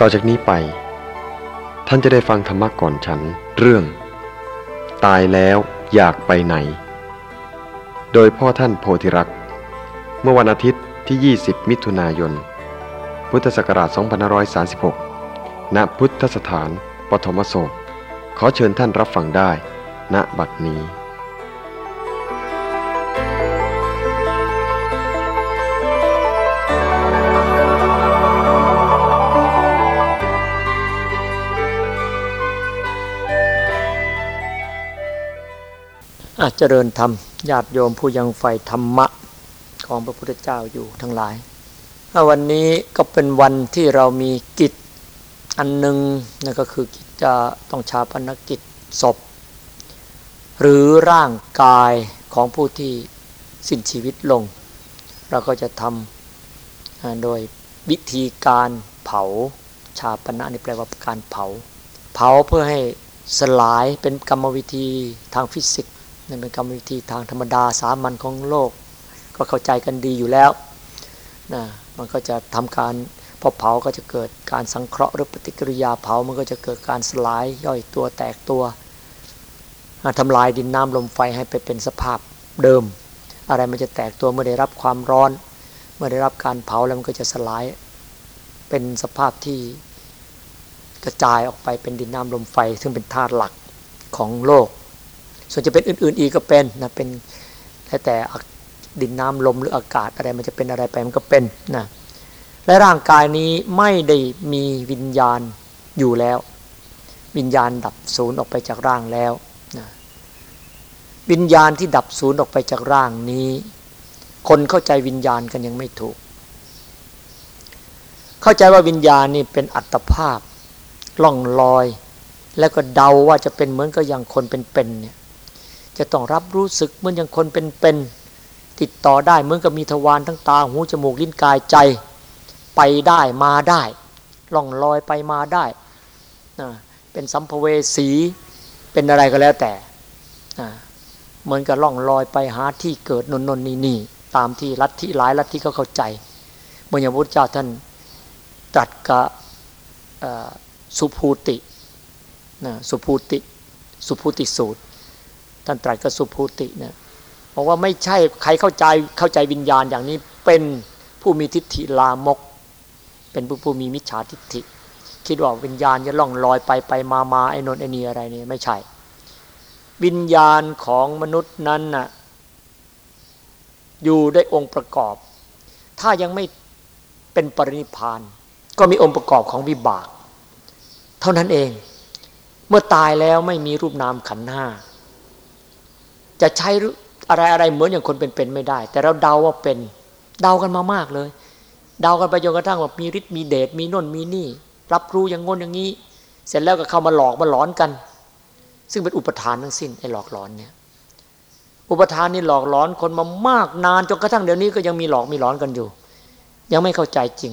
ต่อจากนี้ไป ท่านจะได้ฟังธรรมะก่อนฉันเรื่อง ตายแล้วอยากไปไหน โดยพ่อท่านโพธิรักษ์เมื่อวันอาทิตย์ที่ 20 มิถุนายน พุทธศักราช 2536 ณ พุทธสถาน ปฐมโศก ขอเชิญท่านรับฟังได้ ณ บัดนี้ เจริญธรรมญาติโยมผู้ยังใฝ่ธรรมะของพระพุทธเจ้าอยู่ทั้งหลาย วันนี้ก็เป็นวันที่เรามีกิจอันหนึ่งนั่นก็คือกิจจะต้องชาปนกิจศพ หรือร่างกายของผู้ที่สิ้นชีวิตลง เราก็จะทำโดยวิธีการเผาชาปนะนี่แปลว่าการเผา เผาเพื่อให้สลายเป็นกรรมวิธีทางฟิสิกส์ นั่เป็นกรรมวิธีทางธรรมดาสามัญของโลก ก็เข้าใจกันดีอยู่แล้วนะมันก็จะทำการพอเผาก็จะเกิดการสังเคราะห์หรือปฏิกิริยาเผามันก็จะเกิดการสลายย่อยตัวแตกตัวทำลายดินน้ำลมไฟให้ไปเป็นสภาพเดิม อะไรมันจะแตกตัวเมื่อได้รับความร้อน เมื่อได้รับการเผาแล้วมันก็จะสลายเป็นสภาพที่กระจายออกไปเป็นดินน้ำลมไฟ ซึ่งเป็นธาตุหลักของโลก ส่วนจะเป็นอื่น ๆ อีกก็เป็นนะเป็นแต่แต่ดินน้ำลมหรืออากาศอะไรมันจะเป็นอะไรไปมันก็เป็นนะและร่างกายนี้ไม่ได้มีวิญญาณอยู่แล้ว วิญญาณดับศูนย์ออกไปจากร่างแล้วนะวิญญาณที่ดับศูนย์ออกไปจากร่างนี้ คนเข้าใจวิญญาณกันยังไม่ถูก เข้าใจว่าวิญญาณนี่เป็นอัตภาพล่องลอย แล้วก็เดาว่าจะเป็นเหมือนกับอย่างคนเป็นๆเนี่ย จะต้องรับรู้สึกเหมือนอย่างคนเป็นๆติดต่อได้เหมือนกับมีทวารทั้งตาหูจมูกลิ้นกายใจไปได้มาได้ล่องลอยไปมาได้นะเป็นสัมภเวสีเป็นอะไรก็แล้วแต่นะเหมือนกับล่องลอยไปหาที่เกิดนนนนี่นี่ตามที่ลัทธิหลายลัทธิเขาเข้าใจเมื่ออย่างพระพุทธเจ้าท่านตรัสกับสุภูตินะสุภูติ สุภูติสูตร ท่านตรัสกับสุภูตินะบอกว่าไม่ใช่ใครเข้าใจเข้าใจวิญญาณอย่างนี้เป็นผู้มีทิฏฐิลามก เป็นผู้ผู้มีมิจฉาทิฏฐิ คิดว่าวิญญาณจะล่องลอยไปไปมามาไอ้นนไอ้นี่อะไรนี่ไม่ใช่ วิญญาณของมนุษย์นั้นน่ะอยู่ได้องค์ประกอบ ถ้ายังไม่เป็นปรินิพาน ก็มีองค์ประกอบของวิบาก เท่านั้นเอง เมื่อตายแล้วไม่มีรูปนามขันห้า จะใช้อะไรอะไรเหมือนอย่างคนเป็นๆไม่ได้ แต่เราเดาว่าเป็นเดากันมามากเลย เดากันไปจนกระทั่งว่ามีฤทธิ์มีเดชมีน่นมีนี่ รับรู้อย่างงนอย่างนี้ เสร็จแล้วก็เข้ามาหลอกมาหลอนกัน ซึ่งเป็นอุปทานทั้งสิ้นไอ้หลอกหลอนเนี่ยอุปทานนี่หลอกหลอนคนมามากนานจนกระทั่งเดี๋ยวนี้ก็ยังมีหลอกมีหลอนกันอยู่ ยังไม่เข้าใจจริง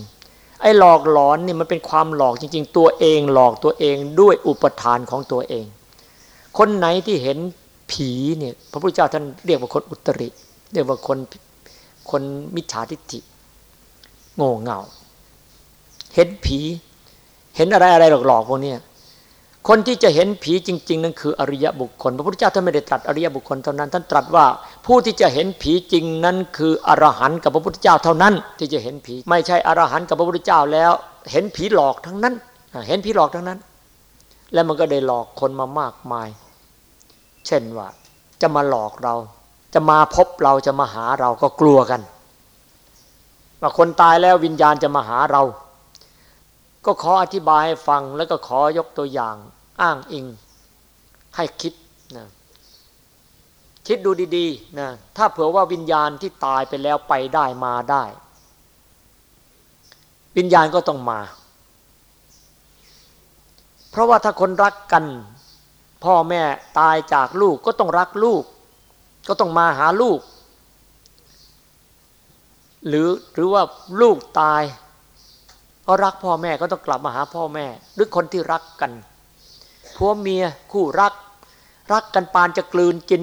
ไอ้หลอกหลอนนี่มันเป็นความหลอกจริง ๆ ตัวเองหลอกตัวเองด้วยอุปทานของตัวเอง คนไหนที่เห็น ผีเนี่ยพระพุทธเจ้าท่านเรียกว่าคนอุตริ เรียกว่าคนคนมิจฉาทิฏฐิโง่เง่า เห็นผี เห็นอะไรอะไรหลอกๆพวกนี้คนที่จะเห็นผีจริง ๆ นั่นคืออริยบุคคล พระพุทธเจ้าท่านไม่ได้ตรัสอริยบุคคลเท่านั้น ท่านตรัสว่าผู้ที่จะเห็นผีจริงนั้น คืออรหันต์กับพระพุทธเจ้าเท่านั้น ที่จะเห็นผี ไม่ใช่อรหันต์กับพระพุทธเจ้าแล้ว เห็นผีหลอกทั้งนั้น เห็นผีหลอกทั้งนั้น แล้วมันก็ได้หลอกคนมามากมาย เช่นว่า จะมาหลอกเรา จะมาพบเราจะมาหาเราก็กลัวกัน ว่าคนตายแล้ววิญญาณจะมาหาเรา ก็ขออธิบายให้ฟังแล้วก็ขอยกตัวอย่าง อ้างอิง ให้คิดนะคิดดูดีๆนะถ้าเผื่อว่าวิญญาณที่ตายไปแล้วไปได้มาได้ วิญญาณก็ต้องมา เพราะว่าถ้าคนรักกัน พ่อแม่ตายจากลูกก็ต้องรักลูก ก็ต้องมาหาลูก หรือหรือว่าลูกตาย ก็รักพ่อแม่ก็ต้องกลับมาหาพ่อแม่ หรือคนที่รักกันผัวเมียคู่รัก รักกันปานจะกลืนกิน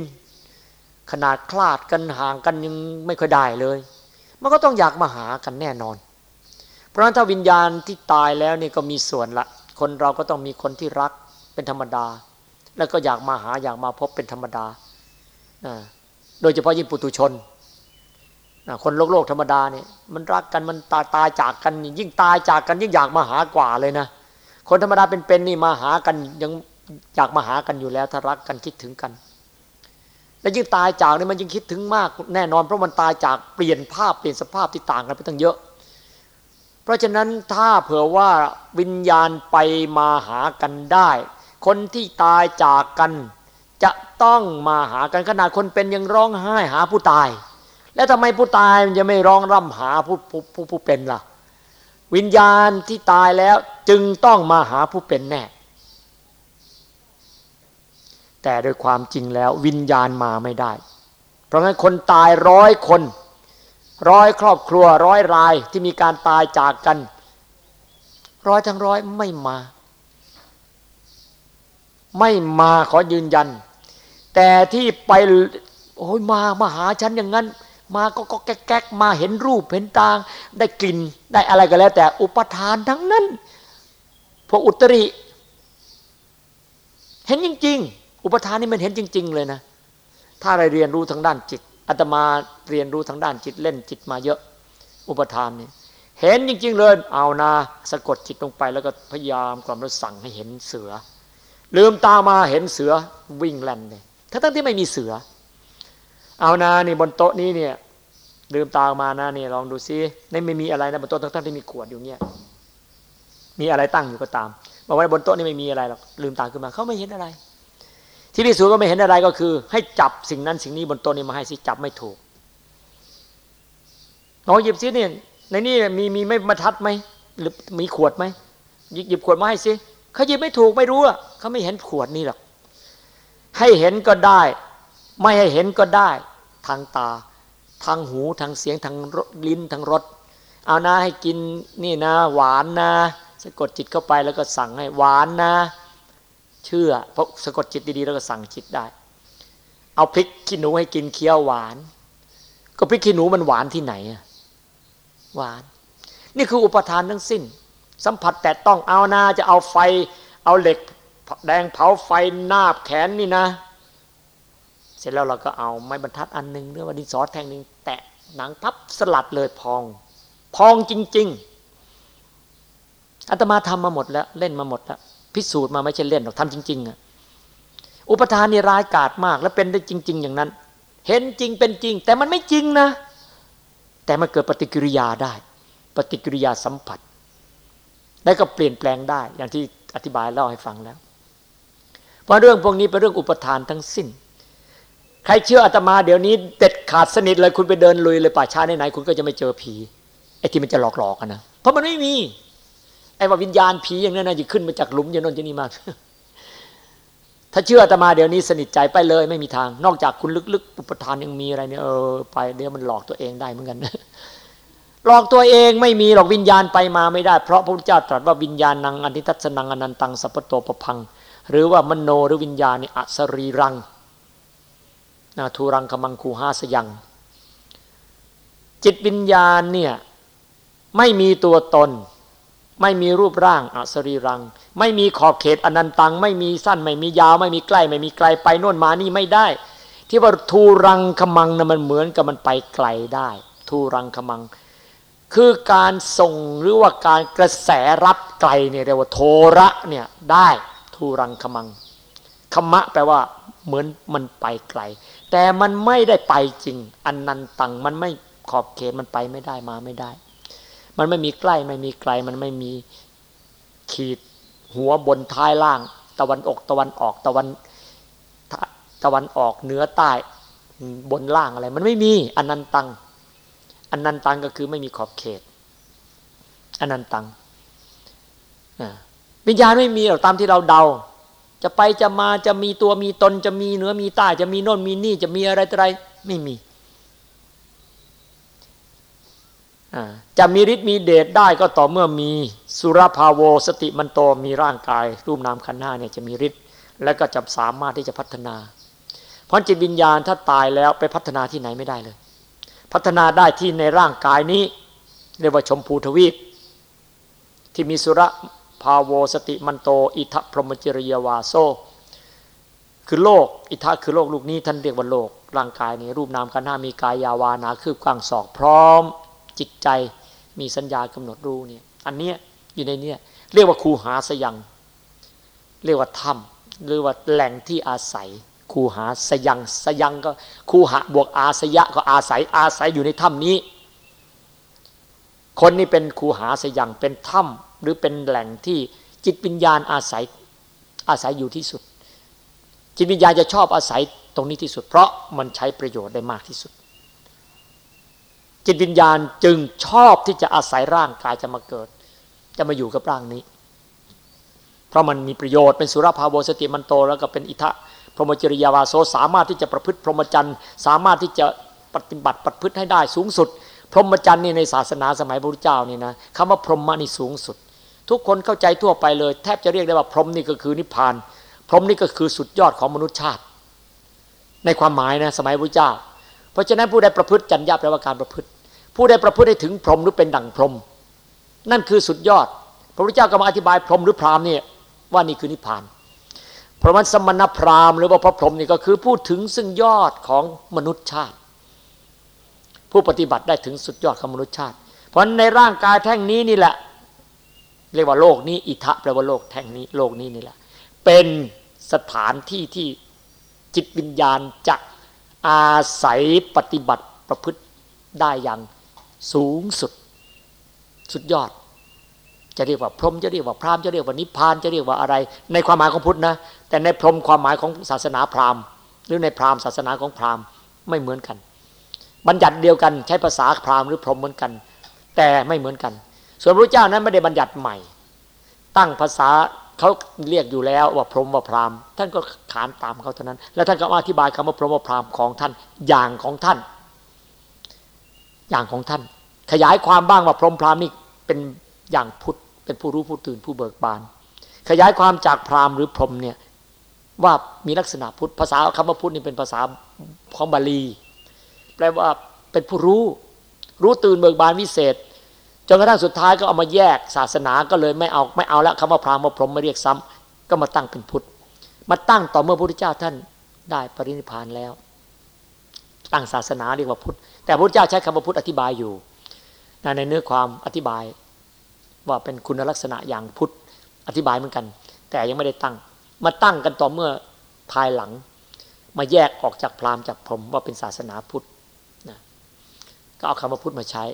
ขนาดคลาดกันห่างกันยังไม่ค่อยได้เลย มันก็ต้องอยากมาหากันแน่นอน เพราะฉะนั้นถ้าวิญญาณที่ตายแล้วนี่ก็มีส่วนละคนเราก็ต้องมีคนที่รักเป็นธรรมดา แล้วก็อยากมาหาอยากมาพบเป็นธรรมดา โดยเฉพาะยิ่งปุตุชน คนโลกโลกธรรมดาเนี่ยมันรักกันมันตายตายจากกัน ยิ่งตายจากกันยิ่งอยากมาหากว่าเลยนะ คนธรรมดาเป็นๆนี่มาหากันยังอยากมาหากันอยู่แล้ว ถ้ารักกันคิดถึงกัน แล้วยิ่งตายจากนี่มันยิ่งคิดถึงมาก แน่นอนเพราะมันตายจากเปลี่ยนภาพเปลี่ยนสภาพที่ต่างกันไปตั้งเยอะ เพราะฉะนั้นถ้าเผื่อว่าวิญญาณไปมาหากันได้ คนที่ตายจากกัน จะต้องมาหากันขนาดคนเป็นยังร้องไห้หาผู้ตาย แล้วทำไมผู้ตายมันจะไม่ร้องร่ำหาผู้ผู้ผู้ผู้เป็นล่ะ วิญญาณที่ตายแล้วจึงต้องมาหาผู้เป็นแน่ แต่โดยความจริงแล้ววิญญาณมาไม่ได้ เพราะงั้นคนตายร้อยคนร้อยครอบครัวร้อยรายที่มีการตายจากกัน ร้อยทั้งร้อยไม่มา ไม่มาขอยืนยัน แต่ที่ไปโอ้ยมามาหาฉันอย่างนั้น มาก็ก็แก๊กมาเห็นรูปเห็นตาง ได้กลิ่นได้อะไรก็แล้ว แต่อุปทานทั้งนั้นพวกอุตริ เห็นจริง ๆ อุปทานนี่มันเห็นจริง ๆ เลยนะ ถ้าเราเรียนรู้ทางด้านจิตอาตมาเรียนรู้ทางด้านจิตเล่นจิตมาเยอะ อุปทานนี่เห็นจริง ๆ เลย เอานาสะกดจิตลงไปแล้วก็พยายามความรู้สั่งให้เห็นเสือ ลืมตามาเห็นเสือวิ่งแล่นเลยทั้งทั้งที่ไม่มีเสือ เอานะนี่บนโต๊ะนี้เนี่ยลืมตามานะนี่ลองดูซินี่ไม่มีอะไรนะบนโต๊ะทั้งที่มีขวดอยู่เนี่ยมีอะไรตั้งอยู่ก็ตามบอกว่าบนโต๊ะนี่ไม่มีอะไรหรอกลืมตาขึ้นมาเขาไม่เห็นอะไร ที่พิสูจก็ไม่เห็นอะไรก็คือ ให้จับสิ่งนั้นสิ่งนี้บนโต๊ะนี้มาให้สิจับไม่ถูกน้องหยิบซิเนี่ยในนี่มีมีไม่มาทัดไหมหรือมีขวดไหมหยิบขวดมาให้สิ เขาหยิบไม่ถูกไม่รู้อะเขาไม่เห็นขวดนี่หรอกให้เห็นก็ได้ ไม่ให้เห็นก็ได้ ทางตา ทางหูทางเสียงทางลิ้นทางรสเอานะให้กินนี่นะ หวานนะสะกดจิตเข้าไปแล้วก็สั่งให้หวานนะ เชื่อเพราะสะกดจิตดีๆแล้วก็สั่งจิตได้ เอาพริกขี้หนูให้กินเคี้ยวหวาน ก็พริกขี้หนูมันหวานที่ไหนอะหวาน นี่คืออุปทานทั้งสิ้น สัมผัสแต่ต้องเอานาจะเอาไฟ เอาเหล็กแดงเผาไฟนาบแขนนี่นะ เสร็จแล้วเราก็เอาไม้บรรทัดอันหนึ่งหรือว่าดินสอแทงหนึ่งแตะหนังพับสลัดเลยพอง พองจริง ๆอาตมาทำมาหมดแล้วเล่นมาหมดแล้วพิสูจน์มาไม่ใช่เล่นหรอกทำจริง ๆอะอุปทานนี่ร้ายกาจมาก และเป็นได้จริง ๆ อย่างนั้น เห็นจริงเป็นจริง แต่มันไม่จริงนะ แต่มันเกิดปฏิกิริยาได้ ปฏิกิริยาสัมผัส แล้วก็เปลี่ยนแปลงได้ อย่างที่อธิบายเล่าให้ฟังแล้ว เพราะเรื่องพวกนี้เป็นเรื่องอุปทานทั้งสิ้น ใครเชื่ออาตมาเดี๋ยวนี้เด็ดขาดสนิทเลยคุณไปเดินลุยเลยป่าช้าไหนๆคุณก็จะไม่เจอผีไอ้ที่มันจะหลอกๆกันนะเพราะมันไม่มีไอ้ว่าวิญญาณผีอย่างนั้นนะจะขึ้นมาจากหลุมอย่างนั้นจะนี่มากถ้าเชื่ออาตมาเดี๋ยวนี้สนิทใจไปเลยไม่มีทาง นอกจากคุณลึกๆ อุปทานยังมีอะไรเนี่ยเออไปเดี๋ยวมันหลอกตัวเองได้เหมือนกัน หลอกตัวเองไม่มีหรอกวิญญาณไปมาไม่ได้ เพราะพระพุทธเจ้าตรัสว่าวิญญาณนังอนิทัศนังอนันตังสัพพโตปพัง หรือว่ามโนหรือวิญญาณนี่อสรีรังนาทูรังคมังคูหาสยัง จิตวิญญาณเนี่ยไม่มีตัวตน ไม่มีรูปร่างอสรีรัง ไม่มีขอบเขตอนันตัง ไม่มีสั้นไม่มียาว ไม่มีใกล้ ไม่มีไกลไปโน่นมานี่ไม่ได้ ที่ว่าทูรังคมังนะมันเหมือนกับมันไปไกลได้ ทูรังคมัง คือการส่งหรือว่าการกระแสรับไกลเนี่ยเรียกว่าโทระเนี่ยได้ทูรังคมังคมะแปลว่าเหมือนมันไปไกล แต่มันไม่ได้ไปจริงอันนันตังมันไม่ขอบเขตมันไปไม่ได้มาไม่ได้ มันไม่มีใกล้ไม่มีไกล มันไม่มีขีดหัวบนท้ายล่าง ตะวันออกตะวันออกตะวันตะวันออกเหนือใต้บนล่างอะไร มันไม่มีอันนันตัง อันนันตังก็คือไม่มีขอบเขตอันนันตังวิญญาณไม่มีหรอกตามที่เราเดา จะไปจะมาจะมีตัวมีตนจะมีเนื้อมีใต้จะมีโน่นมีนี่จะมีอะไรอะไรไม่มีจะมีฤทธิ์มีเดชได้ก็ต่อเมื่อมีสุรภาโวสติมันโตมีร่างกาย รูปนามขันธ์หน้าเนี่ยจะมีฤทธิ์และก็จะสามารถที่จะพัฒนา เพราะจิตวิญญาณถ้าตายแล้วไปพัฒนาที่ไหนไม่ได้เลย พัฒนาได้ที่ในร่างกายนี้ เรียกว่าชมพูทวีป ที่มีสุระภาโวสติมันโต อิทะพรหมจริยวาโซ คือโลก อิทะคือโลกลูกนี้ท่านเรียกว่าโลก ร่างกายนี้รูปนามกันห้ามีกายยาวานาคืบกลางศอกพร้อม จิตใจมีสัญญากำหนดรู้เนี่ยอันเนี้ยอยู่ในเนี้ยเรียกว่าคูหาสยัง เรียกว่าถ้ำหรือว่าแหล่งที่อาศัย คูหาสยังสยังก็คูหะบวกอาสยะก็อาศัยอาศัยอยู่ในถ้ำนี้ คนนี้เป็นคูหาสยังเป็นถ้ำหรือเป็นแหล่งที่จิตวิญญาณอาศัยอาศัยอยู่ที่สุด จิตวิญญาณจะชอบอาศัยตรงนี้ที่สุด เพราะมันใช้ประโยชน์ได้มากที่สุด จิตวิญญาณจึงชอบที่จะอาศัยร่างกายจะมาเกิด จะมาอยู่กับร่างนี้ เพราะมันมีประโยชน์เป็นสุรภาโวสติมันโตแล้วก็เป็นอิทะ พรหมจริยาวาโซสามารถที่จะประพฤติพรหมจรรย์ สามารถที่จะปฏิบัติประพฤติให้ได้สูงสุด พรหมจรรย์นี่ในศาสนาสมัยพระพุทธเจ้านี่นะคำว่าพรหมนี่สูงสุด ทุกคนเข้าใจทั่วไปเลย แทบจะเรียกได้ว่าพรหมนี่ก็คือนิพพาน พรหมนี่ก็คือสุดยอดของมนุษยชาติ ในความหมายนะสมัยพระเจ้า เพราะฉะนั้นผู้ใดประพฤติจัญญาแปลว่าการประพฤติ ผู้ใดประพฤติให้ถึงพรหมหรือเป็นดั่งพรหมนั่นคือสุดยอด พระพุทธเจ้าก็มาอธิบายพรหมหรือพรามเนี่ยว่านี่คือนิพพาน เพราะมันสมณพราหมณ์หรือว่าพระพรหมนี่ก็คือพูดถึงซึ่งยอดของมนุษยชาติ ผู้ปฏิบัติได้ถึงสุดยอดของมนุษยชาติ เพราะในร่างกายแท่งนี้นี่แหละ เรียกว่าโลกนี้อิทะแปลว่าโลกแท่งนี้โลกนี้นี่แหละ เป็นสถานที่ที่จิตวิญญาณจะอาศัยปฏิบัติประพฤติได้อย่างสูงสุด สุดยอด จะเรียกว่าพรหมจะเรียกว่าพราหมณ์จะเรียกว่านิพพานจะเรียกว่าอะไร ในความหมายของพุทธนะ แต่ในพรหมความหมายของศาสนาพราหมณ์ หรือในพราหมณ์ศาสนาของพราหมณ์ไม่เหมือนกัน บัญญัติเดียวกันใช้ภาษาพราหมณ์หรือพรหมเหมือนกัน แต่ไม่เหมือนกัน ส่วนพระเจ้านั้นไม่ได้บัญญัติใหม่ ตั้งภาษาเขาเรียกอยู่แล้วว่าพรหมว่าพราหมณ์ ท่านก็ขานตามเขาเท่านั้น แล้วท่านก็อธิบายคำว่าพรหมว่าพราหมณ์ของท่านอย่างของท่าน อย่างของท่าน ขยายความบ้างว่าพรหมพราหมณ์นี่เป็น อย่างพุทธเป็นผู้รู้ผู้ตื่นผู้เบิกบาน ขยายความจากพราหมณ์หรือพรหมเนี่ยว่ามีลักษณะพุทธภาษาคำว่าพุทธนี่เป็นภาษาของบาลี แปลว่าเป็นผู้รู้ รู้ตื่นเบิกบานวิเศษจนกระทั่งสุดท้ายก็เอามาแยกศาสนาก็เลยไม่เอาไม่เอาละคำว่าพราหมณ์มาพรหมไม่เรียกซ้ำก็มาตั้งเป็นพุทธ มาตั้งต่อเมื่อพระพุทธเจ้าท่านได้ปรินิพานแล้ว ตั้งศาสนาเรียกว่าพุทธ แต่พระพุทธเจ้าใช้คำว่าพุทธอธิบายอยู่ในเนื้อความอธิบาย ว่าเป็นคุณลักษณะอย่างพุทธอธิบายเหมือนกัน แต่ยังไม่ได้ตั้ง มาตั้งกันต่อเมื่อภายหลัง มาแยกออกจากพราหมณ์จากพรหมว่าเป็นศาสนาพุทธนะก็เอาคำว่าพุทธมาใช้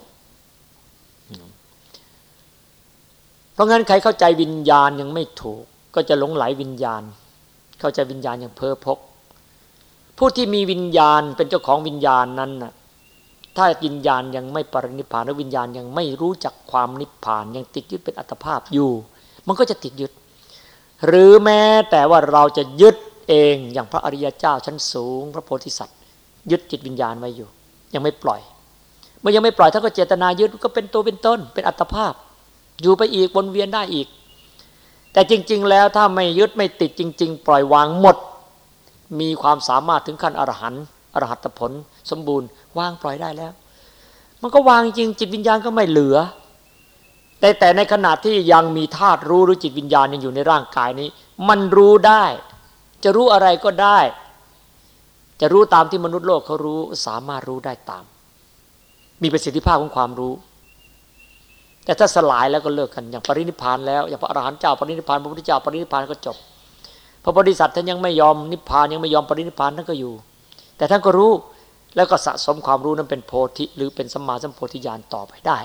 เพราะงั้นใครเข้าใจวิญญาณยังไม่ถูก ก็จะหลงไหลวิญญาณ เข้าใจวิญญาณอย่างเพ้อพก ผู้ที่มีวิญญาณเป็นเจ้าของวิญญาณนั้นน่ะ ถ้าวิญญาณยังไม่ปรินิพานหรือวิญญาณยังไม่รู้จักความนิพพาน ยังติดยึดเป็นอัตภาพอยู่ มันก็จะติดยึด หรือแม้แต่ว่าเราจะยึดเองอย่างพระอริยเจ้าชั้นสูง พระโพธิสัตว์ ยึดจิตวิญญาณไว้อยู่ ยังไม่ปล่อย เมื่อยังไม่ปล่อยถ้าก็เจตนายึดก็เป็นตัวเป็นต้น เป็นอัตภาพ อยู่ไปอีกวนเวียนได้อีก แต่จริง ๆ แล้วถ้าไม่ยึดไม่ติดจริง ๆ ปล่อยวางหมด มีความสามารถถึงขั้นอรหันต์อรหัตผล สมบูรณ์ วางปล่อยได้แล้ว มันก็วางจริงจิตวิญญาณก็ไม่เหลือ แต่แต่ในขณะที่ยังมีธาตุรู้หรือจิตวิญญาณยังอยู่ในร่างกายนี้ มันรู้ได้ จะรู้อะไรก็ได้ จะรู้ตามที่มนุษย์โลกเขารู้สามารถรู้ได้ตาม มีประสิทธิภาพของความรู้แต่ถ้าสลายแล้วก็เลิกกันอย่างปรินิพานแล้วอย่างพระอรหันต์เจ้าปรินิพานพระพุทธเจ้าปรินิพานก็จบพระบริษัทท่านยังไม่ยอมนิพพานยังไม่ยอมปรินิพานท่านก็อยู่ แต่ท่านก็รู้ แล้วก็สะสมความรู้นั้นเป็นโพธิหรือเป็นสัมมาสัมโพธิญาณต่อไปได้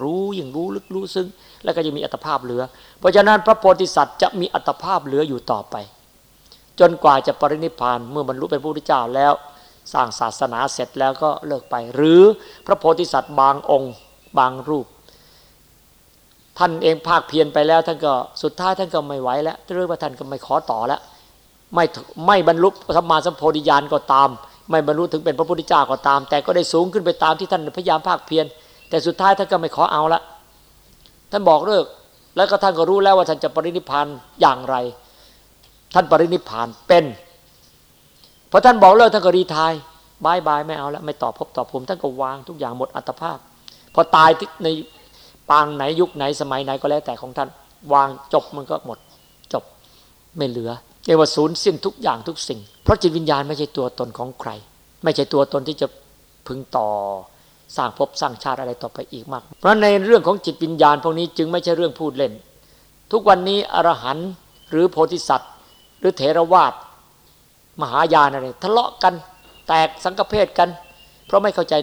รู้อย่างรู้ลึกรู้ซึ้งแล้วก็จะมีอัตภาพเหลือ เพราะฉะนั้นพระโพธิสัตว์จะมีอัตภาพเหลืออยู่ต่อไป จนกว่าจะปรินิพานเมื่อบรรลุเป็นพระพุทธเจ้าแล้ว สร้างศาสนาเสร็จแล้วก็เลิกไป หรือพระโพธิสัตว์บางองค์ บางรูป ท่านเองภาคเพียรไปแล้วท่านก็สุดท้ายท่านก็ไม่ไหวแล้วเรื่องว่าท่านก็ไม่ขอต่อแล้วไม่ไม่บรรลุสัมมาสัมโพธิญาณก็ตาม ไม่บรรลุถึงเป็นพระพุทธเจ้าก็ตาม แต่ก็ได้สูงขึ้นไปตามที่ท่านพยายามภาคเพียรแต่สุดท้ายท่านก็ไม่ขอเอาละท่านบอกเลิกแล้วก็ท่านก็รู้แล้วว่าท่านจะปรินิพานอย่างไร ท่านปรินิพานเป็นพอท่านบอกเลิกท่านก็รีทายบายบายไม่เอาแล้วไม่ตอบพบตอบผมท่านก็วางทุกอย่างหมดอัตภาพ พอตายในปางไหนยุคไหนสมัยไหนก็แล้วแต่ของท่าน วางจบมันก็หมด จบไม่เหลือ เรียกว่าศูนย์สิ้นทุกอย่างทุกสิ่ง เพราะจิตวิญญาณไม่ใช่ตัวตนของใคร ไม่ใช่ตัวตนที่จะพึงต่อสร้างภพสร้างชาติอะไรต่อไปอีกมาก เพราะในเรื่องของจิตวิญญาณพวกนี้จึงไม่ใช่เรื่องพูดเล่น ทุกวันนี้อรหันต์หรือโพธิสัตว์ หรือเถรวาทมหายานอะไรทะเลาะกันแตกสังกเพศกัน เพราะไม่เข้าใจ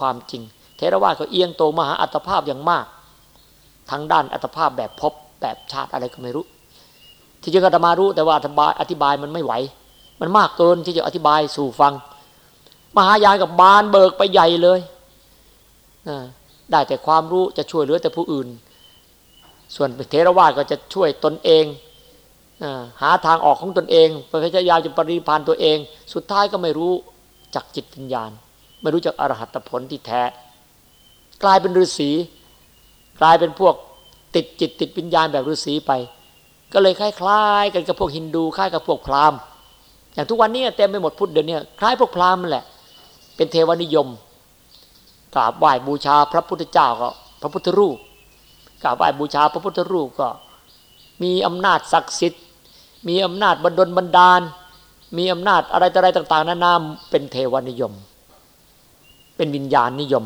ความจริง เทรวาทเขาเอียงโตมหาอัตภาพอย่างมาก ทางด้านอัตภาพแบบพบแบบชาติอะไรก็ไม่รู้ ที่จริงอาตมารู้แต่ว่าอธิบายอธิบายมันไม่ไหว มันมากเกินที่จะอธิบายสู่ฟัง มหายานกับบานเบิกไปใหญ่เลยได้แต่ความรู้จะช่วยเหลือแต่ผู้อื่น ส่วนเทรวาทก็จะช่วยตนเองหาทางออกของตนเองพยายามจะปริพันตัวเอง สุดท้ายก็ไม่รู้จักจิตวิญญาณ ไม่รู้จักอรหัตผลที่แท้ กลายเป็นฤาษี กลายเป็นพวกติดจิตติดวิญญาณแบบฤาษีไป ก็เลยคล้ายๆกันกับพวกฮินดูคล้ายกับพวกพราหมณ์อย่างทุกวันนี้เต็มไปหมดพุทธเดี๋ยวนี้คล้ายพวกพราหมณ์แหละ เป็นเทวนิยมกราบไหว้บูชาพระพุทธเจ้าก็พระพุทธรูปกราบไหว้บูชาพระพุทธรูปก็ มีอำนาจศักดิ์สิทธิ์ มีอำนาจบันดลบันดาล มีอำนาจอะไรต่ออะไรต่าง ๆนานาเป็นเทวนิยม เป็นวิญญาณนิยม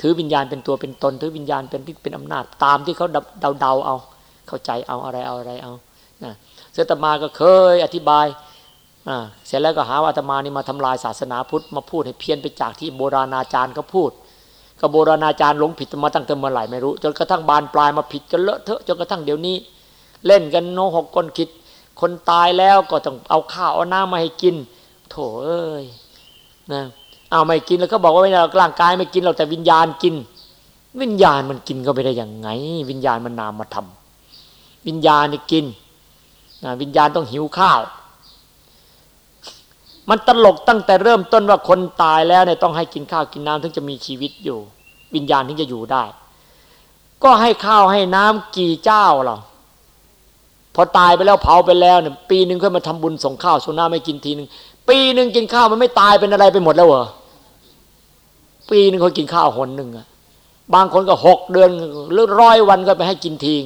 ถือวิญญาณเป็นตัวเป็นตน ถือวิญญาณเป็นเป็นอำนาจตามที่เขาเดาเดาเอา เข้าใจเอาอะไรเอาอะไรเอานะเสตมาก็เคยอธิบายเสร็จแล้วก็หาว่าอาตมานี่มาทำลายศาสนาพุทธมาพูดให้เพี้ยนไปจากที่โบราณอาจารย์เขาพูดก็โบราณอาจารย์หลงผิดมาตั้งแต่เมื่อไหร่ไม่รู้ จนกระทั่งบานปลายมาผิดกันเลอะเทอะจนกระทั่งเดี๋ยวนี้ เล่นกันโนหกคนคิด คนตายแล้วก็ต้องเอาข้าวเอาน้ำมาให้กิน โถเอ้ยนะเอาไม่กินแล้วก็บอกว่าไม่ร่างกายไม่กินเราแต่วิญญาณกิน วิญญาณมันกินก็ไม่ได้อย่างไง วิญญาณมันนามมาทำ วิญญาณนี่กินนะวิญญาณต้องหิวข้าว มันตลกตั้งแต่เริ่มต้นว่าคนตายแล้วเนี่ยต้องให้กินข้าวกินน้ำถึงจะมีชีวิตอยู่ วิญญาณถึงจะอยู่ได้ ก็ให้ข้าวให้น้ำกี่เจ้าเราพอตายไปแล้วเผาไปแล้วเนี่ยปีหนึ่งค่อยมาทำบุญส่งข้าวส่งน้ำไม่กินทีหนึ่งปีหนึ่งกินข้าวมันไม่ตายเป็นอะไรไปหมดแล้วเหรอปีหนึ่งเขากินข้าวหนหนึ่งอะบางคนก็หกเดือนหรือร้อยวันก็ไปให้กินทีง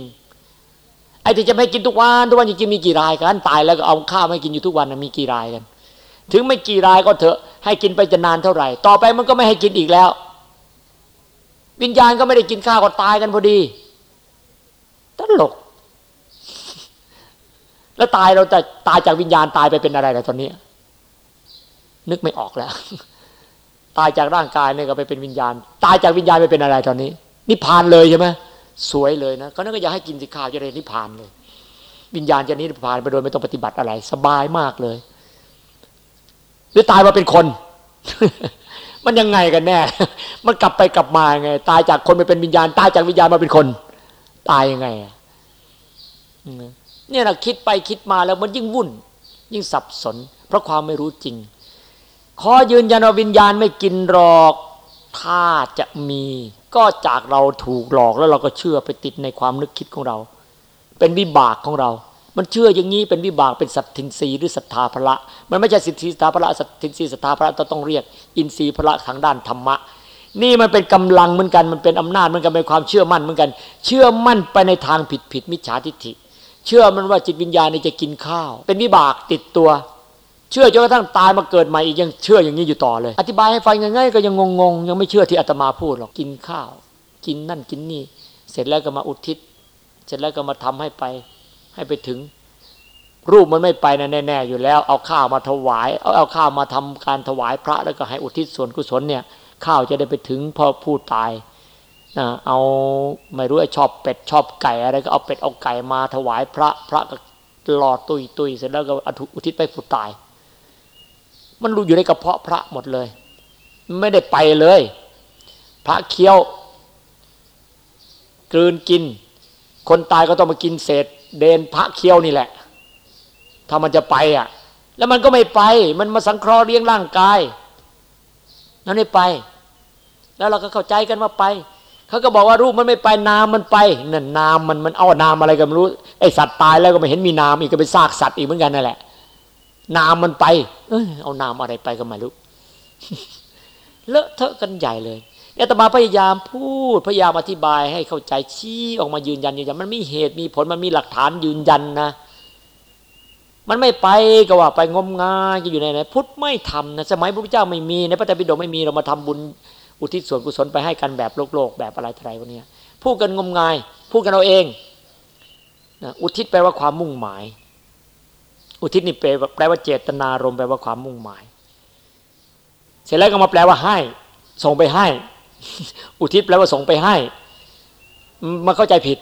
ไอ้ที่จะไม่กินทุกวันทุกวันจริงๆมีกี่รายกันตายแล้วก็เอาข้าวไม่กินอยู่ทุกวันมีกี่รายกัน ถึงไม่กี่รายก็เถอะ ให้กินไปจะนานเท่าไหร่ ต่อไปมันก็ไม่ให้กินอีกแล้ว วิญญาณก็ไม่ได้กินข้าวก็ตายกันพอดีตลก แล้วตายเราจะตายจากวิญญาณตายไปเป็นอะไรแล้วตอนนี้ นึกไม่ออกแล้ว ตายจากร่างกายเนี่ยก็ไปเป็นวิญญาณ ตายจากวิญญาณไปเป็นอะไรตอนนี้นิพพานเลยใช่ไหม สวยเลยนะก็นั่นก็อยากให้กินสิข้าวจะได้นิพพานเลยวิญญาณจะนิพพานไปโดยไม่ต้องปฏิบัติอะไร สบายมากเลย หรือตายมาเป็นคน มันยังไงกันแน่ มันกลับไปกลับมาไง ตายจากคนไปเป็นวิญญาณ ตายจากวิญญาณมาเป็นคน ตายยังไงเนี่ยเราคิดไปคิดมาแล้วมันยิ่งวุ่น ยิ่งสับสน เพราะความไม่รู้จริง ขอยืนยันว่าวิญญาณไม่กินหรอก ถ้าจะมี ก็จากเราถูกหลอกแล้วเราก็เชื่อไปติดในความนึกคิดของเรา เป็นวิบากของเรา มันเชื่ออย่างนี้เป็นวิบากเป็นสัตทินรีหรือศรัทธาพระมันไม่ใช่สิทธิศรัทธาพระสัตทินรีศรัทธาพระต้องเรียก อินทรีย์พระทางด้านธรรมะ นี่มันเป็นกำลังเหมือนกันมันเป็นอำนาจเหมือนกันเป็นความเชื่อมั่นเหมือนกัน เชื่อมั่นไปในทางผิดผิดมิจฉาทิฏฐิ เชื่อมันว่าจิตวิญญาณนี่จะกินข้าว เป็นวิบากติดตัว เชื่อจนกระทั่งตายมาเกิดใหม่อีกยังเชื่ออย่างนี้อยู่ต่อเลย อธิบายให้ฟังง่ายๆก็ยังงงๆยังไม่เชื่อที่อาตมาพูดหรอกกินข้าว กินนั่นกินนี่ เสร็จแล้วก็มาอุทิศ เสร็จแล้วก็มาทำให้ไปให้ไปถึง รูปมันไม่ไปนะแน่ๆอยู่แล้ว เอาข้าวมาถวายเอาเอาข้าวมาทำการถวายพระแล้วก็ให้อุทิศส่วนกุศลเนี่ย ข้าวจะได้ไปถึงพอผู้ตายนะเอาไม่รู้ไอ้ชอบเป็ดชอบไก่อะไรก็เอาเป็ดเอาไก่มาถวายพระพระก็หลอดตุยตุยเสร็จแล้วก็อุทิศไปผู้ตาย มันรู้อยู่ในกระเพาะพระหมดเลย ไม่ได้ไปเลย พระเคี้ยวกลืนกิน คนตายก็ต้องมากินเศษ เดนพระเคี้ยวนี่แหละ ถ้ามันจะไปอะ แล้วมันก็ไม่ไป มันมาสังเคราะห์เลี้ยงร่างกายนั่นไม่ไป แล้วเราก็เข้าใจกันว่าไปเขาก็บอกว่ารูปมันไม่ไปนามมันไปนั่นนามมันมันเอานามอะไรก็ไม่รู้ไอสัตว์ตายแล้วก็ไม่เห็นมีนามอีกก็ไปซากสัตว์อีกเหมือนกันนั่นแหละ นามมันไป เออเอานามอะไรไปก็ไม่รู้เลอะเทอะกันใหญ่เลยอาตมาพยายามพูดพยายามอธิบายให้เข้าใจชี้ออกมายืนยันยืนยันมันมีเหตุมีผลมันมีหลักฐานยืนยันนะ มันไม่ไปก็ว่าไปงมงายจะอยู่ในไหนพุทธไม่ทำนะสมัยพระพุทธเจ้าไม่มีในพระไตรปิฎกไม่มีเรามาทำบุญอุทิศส่วนกุศลไปให้กันแบบโลกโลกแบบอะไรอะไรพวกนี้พูดกันงมงาย พูดกันเอาเองนะอุทิศแปลว่าความมุ่งหมาย อุทิศนี่แปลว่าเจตนารมแปลว่าความมุ่งหมาย เสร็จแล้วก็มาแปลว่าให้ ส่งไปให้ อุทิศแปลว่าส่งไปให้มาเข้าใจผิด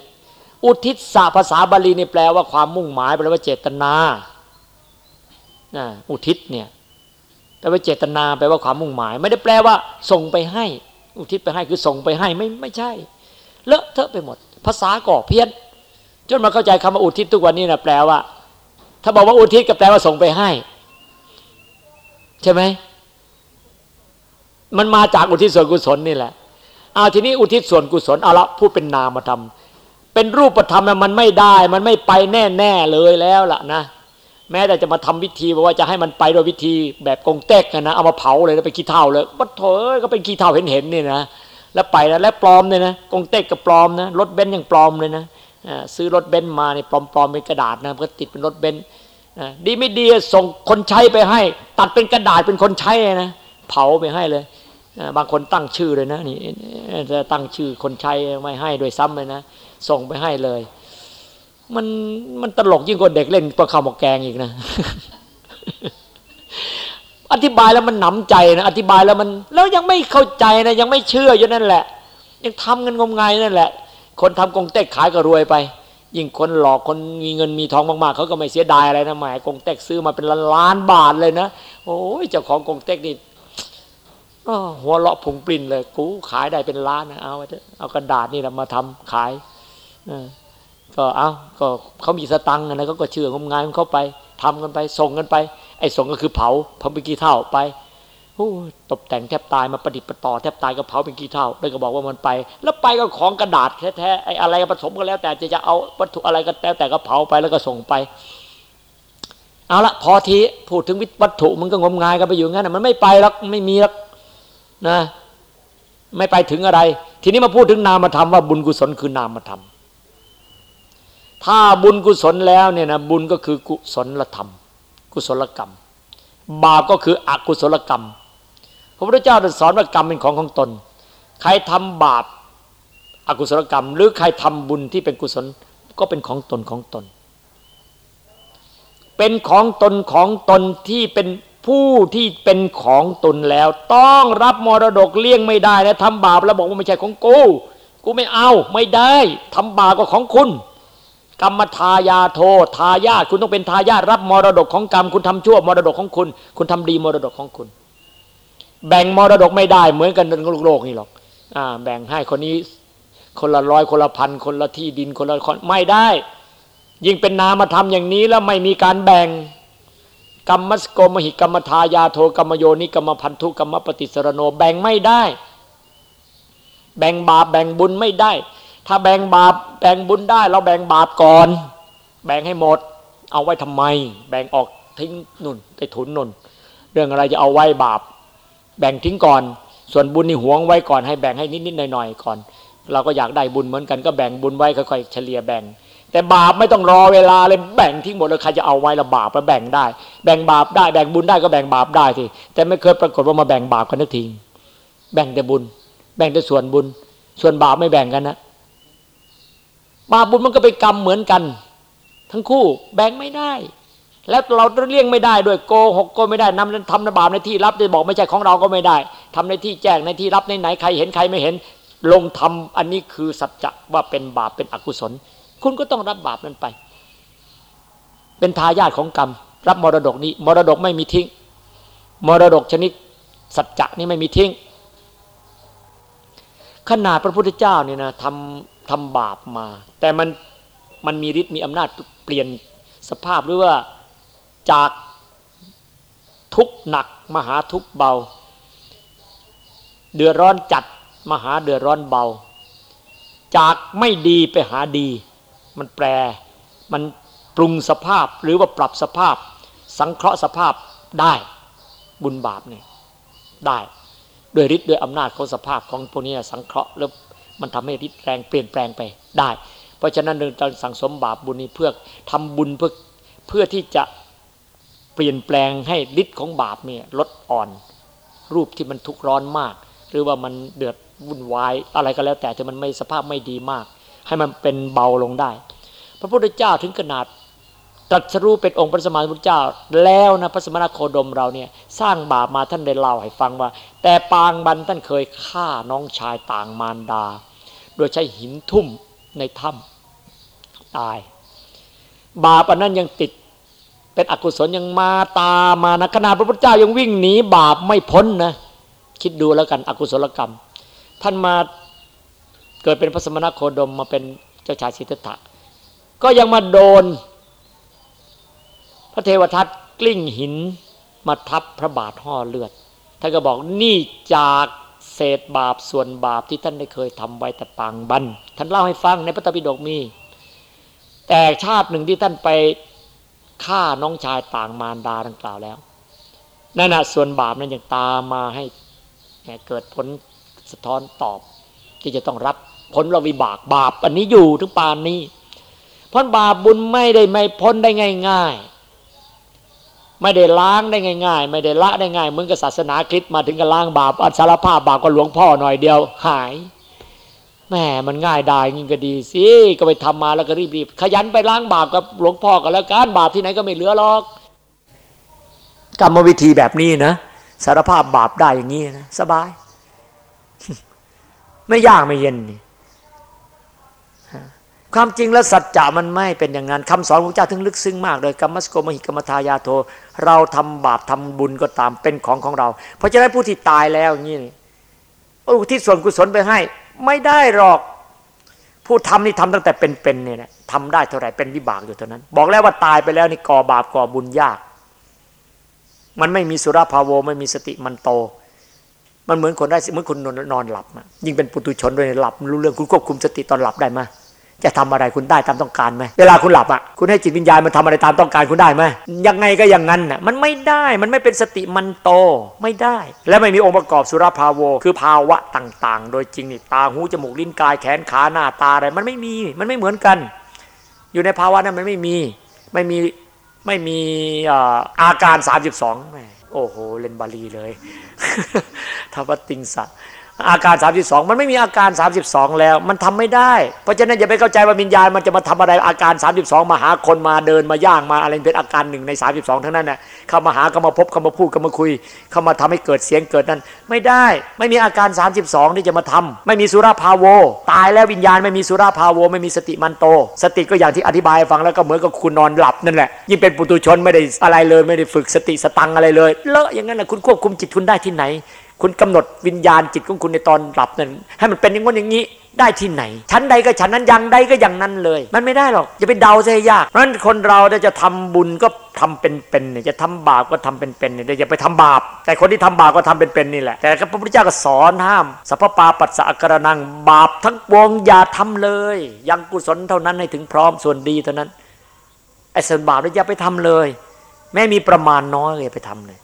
อุทิศสาภาษาบาลีนี่แปลว่าความมุ่งหมายแปลว่าเจตนาอุทิศเนี่ยแปลว่าเจตนาแปลว่าความมุ่งหมาย ไม่ได้แปลว่า ส่งไปให้ อุทิศไปให้คือส่งไปให้ไม่ไม่ใช่เลอะเทอะไปหมด ภาษาก่อเพี้ยน จนมาเข้าใจคำว่าอุทิศทุกวันนี้นะแปลว่า ถ้าบอกว่าอุทิศก็แปลว่าส่งไปให้ ใช่ไหมมันมาจากอุทิศส่วนกุศลนี่แหละเอาทีนี้อุทิศส่วนกุศลเอาละพูดเป็นนามธรรมเป็นรูปธรรมมันไม่ได้ มันไม่ไปแน่ๆเลยแล้วล่ะนะแม้แต่จะมาทำวิธีบอกว่าจะให้มันไปโดยวิธีแบบกงเต็กนะเอามาเผาเลยแล้วไปขี้เถ้าเลยวัดเถอก็เป็นขี้เถ้าเห็นๆนี่นะแล้วไปแล้วแล้วปลอมเลยนะกงเต็กกับปลอมนะรถเบนซ์ยังปลอมเลยนะ ซื้อรถเบนซ์มาในปลอมๆเป็นกระดาษนะก็ติดเป็นรถเบนซ์ดีไม่ดีส่งคนใช้ไปให้ ตัดเป็นกระดาษเป็นคนใช้นะเผาไปให้เลยบางคนตั้งชื่อเลยนะนี่จะตั้งชื่อคนใช้ไม่ให้โดยซ้ำเลยนะส่งไปให้เลย มันมันตลกยิ่งกว่าเด็กเล่นปลาข้าวหมกแกงอีกนะ อธิบายแล้วมันหนำใจนะอธิบายแล้วมัน แล้วยังไม่เข้าใจนะยังไม่เชื่ออยู่นั่นแหละ ยังทำเงินงมงายนั่นแหละ คนทำกงเต็กขายก็รวยไป ยิ่งคนหลอกคนมีเงินมีทองมากๆเขาก็ไม่เสียดายอะไรนะหมายกงเต็กซื้อมาเป็นล้านล้านบาทเลยนะโอ้ยเจ้าของกงเต็กนี่หัวเลาะผงปรินเลย กูขายได้เป็นล้านนะเอาเอากระดาษนี่แหละมาทำขายก็เอาก็เขามีสตังค์อะเขาก็เชื่องมงายมันเขาไปทำกันไปส่งกันไป ไอ้ส่งก็คือเผาเผาเป็นกี่เท่าไป โอ้ตบแต่งแทบตายมาประดิษฐ์ประต่อแทบตายก็เผาเป็นกี่เท่าเลยก็บอกว่ามันไป แล้วไปก็ของกระดาษแท้ๆไอ้อะไรผสมกันแล้ว แต่จะจะเอาวัตถุอะไรก็แล้วแต่ก็เผาไปแล้วก็ส่งไป เอาละพอทีพูดถึงวัตถุมันก็งมงายกันไปอยู่งั้นมันไม่ไปหรอกไม่มีหรอกนะ ไม่ไปถึงอะไร ทีนี้มาพูดถึงนามธรรมว่าบุญกุศลคือนามธรรมถ้าบุญกุศลแล้วเนี่ยนะบุญก็คือกุศลธรรม กุศลกรรม บาปก็คืออกุศลกรรม ระพุทธเจ้าสอนว่ากรรมเป็นของของตน ใครทำบาปอากุศลกรรม หรือใครทำบุญที่เป็นกุศลก็เป็นของตนของตน เป็นของตนของตนที่เป็นผู้ที่เป็นของตนแล้ว ต้องรับมรดกเลี่ยงไม่ได้นะทำบาปแล้วบอกว่าไม่ใช่ของกูกูไม่เอาไม่ได้ทำบาปก็ของคุณ กรรมทายาโททายาทคุณต้องเป็นทายาทรับมรดกของกรรม คุณทำชั่วมรดกของคุณ คุณทำดีมรดกของคุณ แบ่งมรดกไม่ได้เหมือนกันในโลกนี่หรอกอ่า แบ่งให้คนนี้ คนละร้อยคนละพันคนละที่ดินคนละคนไม่ได้ ยิ่งเป็นนามธรรมอย่างนี้แล้วไม่มีการแบ่งกรรมสโกมหิกรรมทายาโทกรรมโยนิกรรมพันธุกรรมปฏิสรโน แบ่งไม่ได้ แบ่งบาปแบ่งบุญไม่ได้ ถ้าแบ่งบาปแบ่งบุญได้ เราแบ่งบาปก่อน แบ่งให้หมด เอาไว้ทำไม แบ่งออกทิ้งนุ่นไปถุนนุ่น เรื่องอะไรจะเอาไว้บาป แบ่งทิ้งก่อน ส่วนบุญนี่หวงไว้ก่อนให้แบ่งให้นิดๆหน่อยๆก่อน เราก็อยากได้บุญเหมือนกันก็แบ่งบุญไว้ค่อยๆเฉลี่ยแบ่ง แต่บาปไม่ต้องรอเวลาเลยแบ่งทิ้งหมดเลยใครจะเอาไว้ละบาปมาแบ่งได้ แบ่งบาปได้แบ่งบุญได้ก็แบ่งบาปได้สิแต่ไม่เคยปรากฏว่ามาแบ่งบาปกันนักทีแบ่งแต่บุญ แบ่งแต่ส่วนบุญ ส่วนบาปไม่แบ่งกันนะบาปบุญมันก็เป็นกรรมเหมือนกัน ทั้งคู่แบ่งไม่ได้ แล้วเราเลี่ยงไม่ได้ด้วยโกหกก็ไม่ได้นำทำนบาปในที่รับจะบอกไม่ใช่ของเราก็ไม่ได้ทำในที่แจ้งในที่รับในไหนใครเห็นใครไม่เห็น ลงทำอันนี้คือสัจจะว่าเป็นบาปเป็นอกุศล คุณก็ต้องรับบาปนั้นไป เป็นทายาทของกรรม รับมรดกนี้ มรดกไม่มีทิ้ง มรดกชนิดสัจจะนี่ไม่มีทิ้ง ขนาดพระพุทธเจ้าเนี่ยนะทำทำบาปมา แต่มันมันมีฤทธิ์มีอำนาจเปลี่ยนสภาพหรือว่า จากทุกหนักมหาทุกเบา เดือดร้อนจัดมหาเดือดร้อนเบา จากไม่ดีไปหาดี มันแปลมันปรุงสภาพหรือว่าปรับสภาพ สังเคราะห์สภาพได้บุญบาปเนี่ยได้ด้วยฤทธิ์ด้วยอำนาจของสภาพของพวกนี้สังเคราะห์แล้วมันทำให้ฤทธิ์แรงเปลี่ยนแปลงไปได้ เพราะฉะนั้นเรารสั่งสมบาปบุญนี้เพื่อทำบุญเพื่อเพื่อที่จะ เปลี่ยนแปลงให้ฤทธิ์ของบาปเนี่ยลดอ่อน รูปที่มันทุกข์ร้อนมาก หรือว่ามันเดือดวุ่นวายอะไรก็แล้วแต่ที่มันไม่สภาพไม่ดีมาก ให้มันเป็นเบาลงได้ พระพุทธเจ้าถึงขนาดตรัสรู้เป็นองค์พระสมาสัมพุทธเจ้า แล้วนะพระสมณโคดมเราเนี่ยสร้างบาปมาท่านได้เล่าให้ฟังว่า แต่ปางบันท่านเคยฆ่าน้องชายต่างมารดา โดยใช้หินทุ่มในถ้ำตาย บาปอันนั้นยังติด เป็นอกุศลยังมาตามมานะขณะพระพุทธเจ้ายังวิ่งหนีบาปไม่พ้นนะคิดดูแล้วกัน อกุศลกรรม ท่านมาเกิดเป็นพระสมณโคดมมาเป็นเจ้าชายสิทธัตถะก็ยังมาโดน พระเทวทัตกลิ้งหินมาทับพระบาทห่อเลือดท่านก็บอกนี่จากเศษบาปส่วนบาปที่ท่านได้เคยทำไว้แต่ปางบันท่านเล่าให้ฟังในพระตปิฎกมี แต่ชาติหนึ่งที่ท่านไป ฆ่าน้องชายต่างมารดาดังกล่าวแล้วนั่นนะส่วนบาปนั้นยังตามมาให้เกิดผลสะท้อนตอบ ที่จะต้องรับผลราวิบากบาป อันนี้อยู่ถึงปานนี้เพราะบาปบุญไม่ได้ไม่พ้นได้ง่าย ๆ ไม่ได้ล้างได้ง่าย ๆ ไม่ได้ละได้ง่ายเหมือนกับศาสนาคริสต์มาถึงกับล้างบาปอัสารภาพบาปก็หลวงพ่อหน่อยเดียว หาย แม่มันง่ายได้ยิ่งก็ดีสิก็ไปทำมาแล้วก็รีบๆขยันไปล้างบาปกับหลวงพ่อกันแล้วการบาปที่ไหนก็ไม่เหลือหรอกกรรมวิธีแบบนี้นะสารภาพบาปได้อย่างนี้นะสบาย ไม่ยากไม่เย็นนี่ความจริงแล้วสัจจะมันไม่เป็นอย่างนั้นคำสอนของเจ้าถึงลึกซึ้งมากเลยกรรมสโกมหิกรรมทายาโท เราทำบาปทำบุญก็ตามเป็นของของเรา เพราะฉะนั้นผู้ที่ตายแล้วอย่างนี้อุทิศส่วนกุศลไปให้ ไม่ได้หรอก ผู้ทำนี่ทำตั้งแต่เป็นๆเนี่ยนะทำได้เท่าไหร่เป็นวิบากอยู่เท่านั้น บอกแล้วว่าตายไปแล้วนี่ก่อบาปก่อบุญยาก มันไม่มีสุราภาโวไม่มีสติมันโต มันเหมือนคนได้เหมือนคนนอนหลับยิ่งเป็นปุตุชนด้วยหลับรู้เรื่องคุณควบคุมสติตอนหลับได้ไหม จะทำอะไรคุณได้ตามต้องการไหมเวลาคุณหลับอะคุณให้จิตวิญญาณมันทำอะไรตามต้องการคุณได้ไหมยังไงก็อย่างนั้นน่ะมันไม่ได้มันไม่เป็นสติมันโตไม่ได้ และไม่มีองค์ประกอบสุรภาโว คือภาวะต่าง ๆ โดยจริงนี่ตาหูจมูกลิ้นกายแขนขาหน้าตาอะไรมันไม่มีมันไม่เหมือนกัน อยู่ในภาวะนั้นมันไม่มีไม่มีไม่มีอาการ 32แม่โอ้โห เล่นบาลีเลยทวติงสะ อาการ 32 มันไม่มีอาการ 32 แล้ว มันทำไม่ได้ เพราะฉะนั้นอย่าไปเข้าใจว่าวิญญาณมันจะมาทำอะไรอาการ 32 มาหาคนมาเดินมาย่างมาอะไรเป็นอาการหนึ่งใน 32 ทั้งนั้นน่ะเข้ามาหาเข้ามาพบเข้ามาพูดเข้ามาคุย เข้ามาทำให้เกิดเสียงเกิดนั้น ไม่ได้ไม่มีอาการ 32 ที่จะมาทำไม่มีสุราภาโว ตายแล้ววิญญาณไม่มีสุราภาโว ไม่มีสติมันโต สติก็อย่างที่อธิบายฟังแล้วก็เหมือนกับคุณนอนหลับนั่นแหละยิ่งเป็นปุตุชนไม่ได้อะไรเลยไม่ได้ฝึกสติสตังอะไรเลยเลอะอย่างนั้นแหละคุณควบคุมจิตคุณได้ที่ไหน คุณกำหนดวิญญาณจิตของคุณในตอนหลับนั้นให้มันเป็นอย่างงี้อย่างนี้ได้ที่ไหน ชั้นใดก็ชั้นนั้นยังใดก็อย่างนั้นเลย มันไม่ได้หรอกอย่าไปเดาซะยากเพราะฉะนั้นคนเราจะทำบุญก็ทำเป็นๆเนี่ยจะทำบาปก็ทำเป็นๆเนี่ยอย่าไปทำบาป แต่คนที่ทำบาปก็ทำเป็นๆนี่แหละ แต่พระพุทธเจ้าก็สอนห้ามสัพพปาปัสสะกระนังบาปทั้งปวงอย่าทำเลย ยังกุศลเท่านั้นให้ถึงพร้อมส่วนดีเท่านั้นไอ้ส่วนบาปอย่าไปทำเลย แม้มีประมาณน้อยเลยไปทำเลย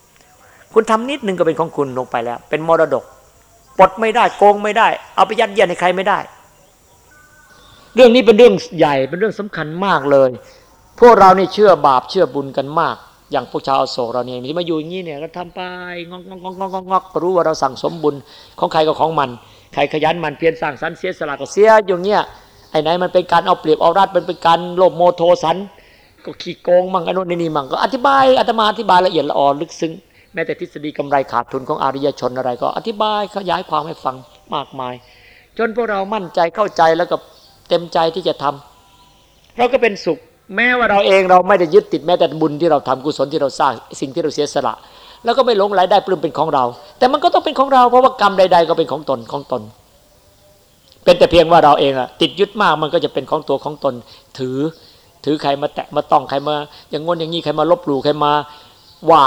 ทำนิดนึงก็เป็นของคุณลงไปแล้ว เป็นมรดกปลดไม่ได้โกงไม่ได้ เอาไปยัดเยียดให้ใครไม่ได้ เรื่องนี้เป็นเรื่องใหญ่เป็นเรื่องสำคัญมากเลย พวกเรานี่เชื่อบาปเชื่อบุญกันมาก อย่างพวกชาวโศกเราเนี่ยที่มาอยู่อย่างนี้เนี่ยก็ทำไปงอกงอกงอกงอกงอกรู้ว่าเราสั่งสมบุญของใครก็ของมัน ใครขยันมันเพียรสร้างสรรค์เสียสละก็เสียอย่างเงี้ยไอ้ไหนมันเป็นการเอาเปรียบเอารัดมันเป็นการโลภโมโทสันก็ขี้โกงมั่งอนุนี่มั่งก็อธิบายอาตมาอธิบายละเอียดละออลึกซึ้ง แม้แต่ทฤษฎีกำไรขาดทุนของอริยชนอะไร ก็อธิบายขยายความให้ฟังมากมาย จนพวกเรามั่นใจเข้าใจแล้วก็เต็มใจที่จะทำเราก็เป็นสุข แม้ว่าเราเองเราไม่ได้ยึดติดแม้แต่บุญที่เราทำกุศลที่เราสร้างสิ่งที่เราเสียสละ แล้วก็ไม่หลงไหลได้ปลื้มเป็นของเรา แต่มันก็ต้องเป็นของเราเพราะว่ากรรมใด ๆ ก็เป็นของตนของตน เป็นแต่เพียงว่าเราเองอะติดยึดมากมันก็จะเป็นของตัวของตน ถือถือใครมาแตะมาต้องใครมา อย่างงนอย่างนี้ใครมาลบหลู่ใครมาว่า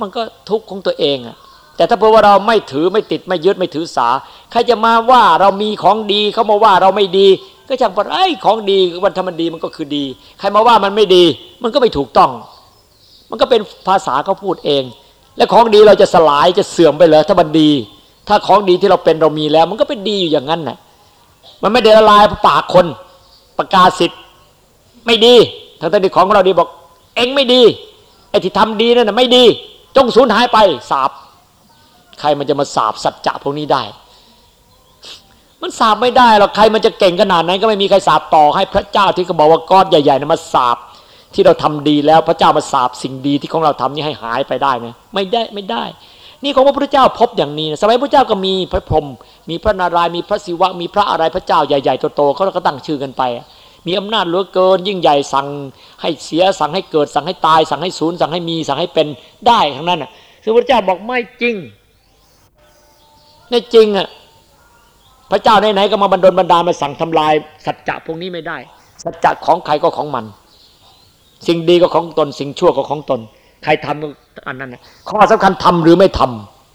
มันก็ทุกข์ของตัวเองอะแต่ถ้าเผื่อว่าเราไม่ถือไม่ติดไม่ยึดไม่ถือสาใครจะมาว่าเรามีของดีเขามาว่าเราไม่ดี ก็ช่างว่าไอ้ของดีวันธรรมดีมันก็คือดี ใครมาว่ามันไม่ดี มันก็ไม่ถูกต้อง มันก็เป็นภาษาเขาพูดเอง และของดีเราจะสลายจะเสื่อมไปเลยถ้ามันดี ถ้าของดีที่เราเป็นเรามีแล้ว มันก็เป็นดีอยู่อย่างนั้นน่ะมันไม่ได้ละลายปากคนประกาศสิทธิ์ไม่ดีทั้งที่ของเราดีบอก เองไม่ดีไอ้ที่ทำดีนั่นน่ะไม่ดี จงสูญหายไปสาบใครมันจะมาสาบสัจจะพวกนี้ได้ มันสาบไม่ได้หรอกใครมันจะเก่งขนาดนั้นก็ไม่มีใครสาบต่อให้พระเจ้าที่เขาบอกว่าก้อนใหญ่ๆนะมาสาบที่เราทำดีแล้วพระเจ้ามาสาบสิ่งดีที่ของเราทำนี่ให้หายไปได้ไหมไม่ได้ไม่ได้ นี่ของพระพุทธเจ้าพบอย่างนี้นะสมัยพระเจ้าก็มีพระพรหมมีพระนารายณ์มีพระศิวะมีพระอะไรพระเจ้าใหญ่ๆโตๆเขาก็ตั้งชื่อกันไป มีอำนาจเหลือเกิน ยิ่งใหญ่สั่งให้เสียสั่งให้เกิดสั่งให้ตาย สั่งให้สูญสั่งให้มีสั่งให้เป็นได้ทั้งนั้นอะซึ่งพระเจ้าบอกไม่จริงไม่จริงอะพระเจ้าไหนๆก็มาบันดลบันดาลมาสั่งทำลาย สัจจะพวกนี้ไม่ได้ สัจจะของใครก็ของมัน สิ่งดีก็ของตน สิ่งชั่วก็ของตน ใครทำอันนั้นข้อสำคัญทำหรือไม่ท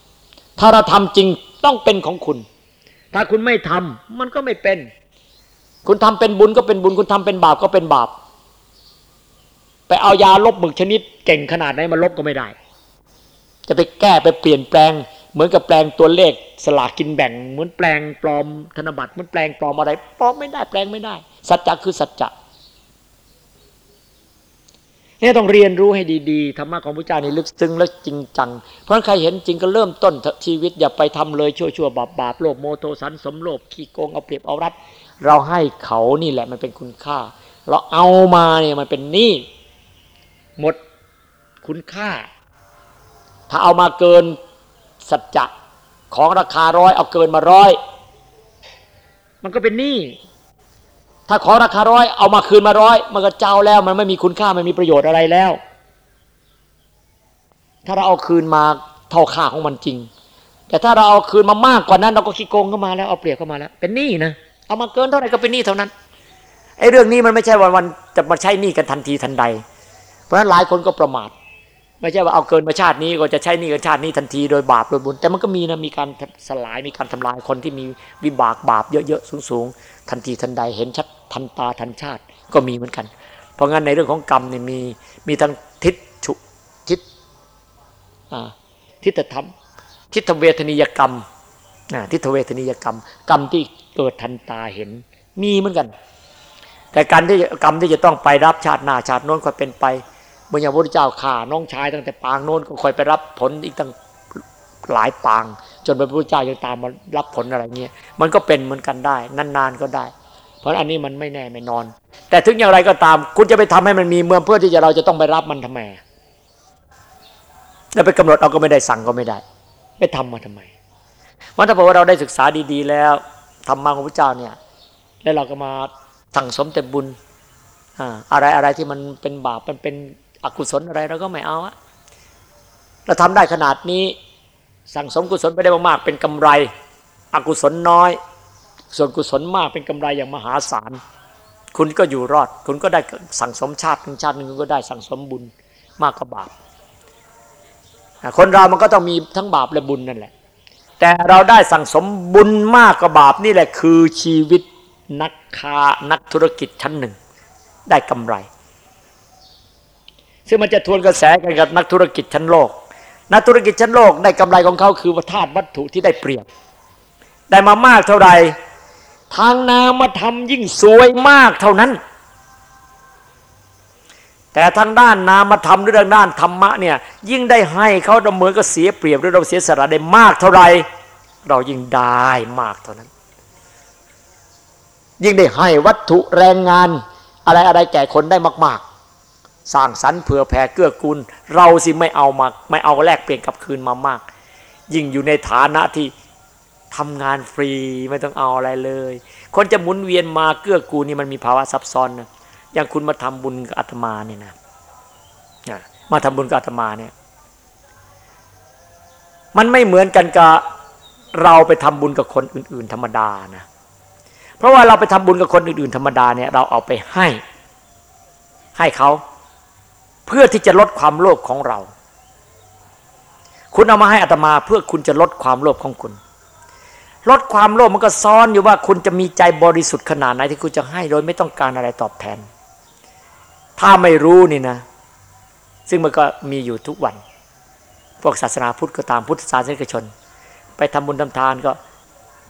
ำถ้าเราทำจริงต้องเป็นของคุณ ถ้าคุณไม่ทำมันก็ไม่เป็น คุณทำเป็นบุญก็เป็นบุญ คุณทำเป็นบาปก็เป็นบาป ไปเอายาลบหมึกชนิดเก่งขนาดไหนมาลบก็ไม่ได้ จะไปแก้ไปเปลี่ยนแปลง เหมือนกับแปลงตัวเลขสลากกินแบ่ง เหมือนแปลงปลอมธนบัตรเหมือนแปลงปลอมอะไรปลอมไม่ได้แปลงไม่ได้ สัจจะคือสัจจะเนี่ยต้องเรียนรู้ให้ดีๆธรรมะของพระเจ้านี่ลึกซึ้งและจริงจัง เพราะใครเห็นจริงก็เริ่มต้นชีวิตอย่าไปทำเลยชั่วๆบาปบาปโลภโมโทสันสมโลภขี้โกงเอาเปรียบเอารัด เราให้เขานี่แหละมันเป็นคุณค่า เราเอามาเนี่ยมันเป็นหนี้หมดคุณค่า ถ้าเอามาเกินสัจจะของราคาร้อยเอาเกินมาร้อยมันก็เป็นหนี้ถ้าขอราคาร้อยเอามาคืนมาร้อยมันก็เจ้าแล้วมันไม่มีคุณค่าไม่มีประโยชน์อะไรแล้ว ถ้าเราเอาคืนมาเท่าค่าของมันจริง แต่ถ้าเราเอาคืนมามากกว่านั้น เราก็ขี้โกงเข้ามาแล้วเอาเปรียบเข้ามาแล้ว เป็นหนี้นะ เอามาเกินเท่าไหร่ก็เป็นหนี้เท่านั้นไอ้เรื่องนี้มันไม่ใช่วันวันจะมาใช้หนี้กันทันทีทันใด เพราะฉะนั้นหลายคนก็ประมาท ไม่ใช่ว่าเอาเกินมาชาตินี้ก็จะใช้หนี้กันชาตินี้ทันทีโดยบาปโดยบุญ แต่มันก็มีนะมีการสลายมีการทำลายคนที่มีวิบากบาปเยอะๆสูงๆทันทีทันใด เห็นชัดทันตาทันชาติก็มีเหมือนกัน เพราะงั้นในเรื่องของกรรมเนี่ยมีมีทั้งทิฏฉุทิฏทิฏฐธรรมทิฏฐเวทนิยกรรม ทิฏฐเวทนิยกรรม กรรมที่เกิดทันตาเห็น มีเหมือนกัน แต่การที่กรรมที่จะต้องไปรับชาติหน้าชาติโน้นก็เป็นไปเมื่ออย่างพระพุทธเจ้าข่าน้องชายตั้งแต่ปางโน้นก็คอยไปรับผลอีกตั้งหลายปาง จนพระพุทธเจ้ายังตามมารับผลอะไรเงี้ยมันก็เป็นเหมือนกันได้นานๆก็ได้ เพราะอันนี้มันไม่แน่ไม่นอน แต่ถึงอย่างไรก็ตาม คุณจะไปทำให้มันมีเมื่อเพื่อที่จะเราจะต้องไปรับมันทำไมแล้วไปกำหนดเอาก็ไม่ได้สั่งก็ไม่ได้ ไปทำมาทำไม วันถ้าบอกว่าเราได้ศึกษาดีๆ แล้วทำมาของพระเจ้าเนี่ย แล้วเราก็มาสั่งสมแต่บุญอะไรอะไรที่มันเป็นบาปมันเป็นอกุศลอะไรเราก็ไม่เอาอะเราทำได้ขนาดนี้ สั่งสมกุศลไปได้มากๆเป็นกำไร อกุศลน้อย ส่วนกุศลมากเป็นกำไรอย่างมหาศาลคุณก็อยู่รอด คุณก็ได้สั่งสมชาติหนึ่งชาติหนึ่งก็ได้สั่งสมบุญมากกว่าบาปคนเรามันก็ต้องมีทั้งบาปและบุญนั่นแหละ แต่เราได้สั่งสมบุญมากกว่าบาปนี่แหละคือชีวิตนักค้านักธุรกิจชั้นหนึ่ง ได้กำไร ซึ่งมันจะทวนกระแสกันกับนักธุรกิจชั้นโลก นักธุรกิจชั้นโลกได้กำไรของเขาคือวัธาตุวัตถุที่ได้เปรียบ ได้มามากเท่าไหร่ทางนามธรรมยิ่งสวยมากเท่านั้น แต่ทางด้านนามธรรมหรือทางด้านธรรมะเนี่ยยิ่งได้ให้เขาดำเนินก็เสียเปรียบหรือเราเสียสละได้มากเท่าไรเรายิ่งได้มากเท่านั้น ยิ่งได้ให้วัตถุแรงงาน อะไรอะไรแก่คนได้มาก ๆ สร้างสรรค์เผื่อแผ่เกื้อกูล เราสิไม่เอามาไม่เอาแลกเปลี่ยนกับคืนมามาก ยิ่งอยู่ในฐานะที่ทำงานฟรีไม่ต้องเอาอะไรเลย คนจะหมุนเวียนมาเกื้อกูลนี่มันมีภาวะซับซ้อนนะ อย่างคุณมาทำบุญกับอาตมาเนี่ยนะมาทำบุญกับอาตมาเนี่ย มันไม่เหมือนกันกับเราไปทำบุญกับคนอื่น ๆ ธรรมดานะ เพราะว่าเราไปทำบุญกับคนอื่น ๆ ธรรมดาเนี่ย เราเอาไปให้ ให้เขาเพื่อที่จะลดความโลภของเรา คุณเอามาให้อาตมาเพื่อคุณจะลดความโลภของคุณ ลดความโลภมันก็ซ้อนอยู่ว่าคุณจะมีใจบริสุทธิ์ขนาดไหนที่คุณจะให้โดยไม่ต้องการอะไรตอบแทน ถ้าไม่รู้นี่นะ ซึ่งมันก็มีอยู่ทุกวัน พวกศาสนาพุทธก็ตามพุทธศาสนิกชน ไปทำบุญทำทานก็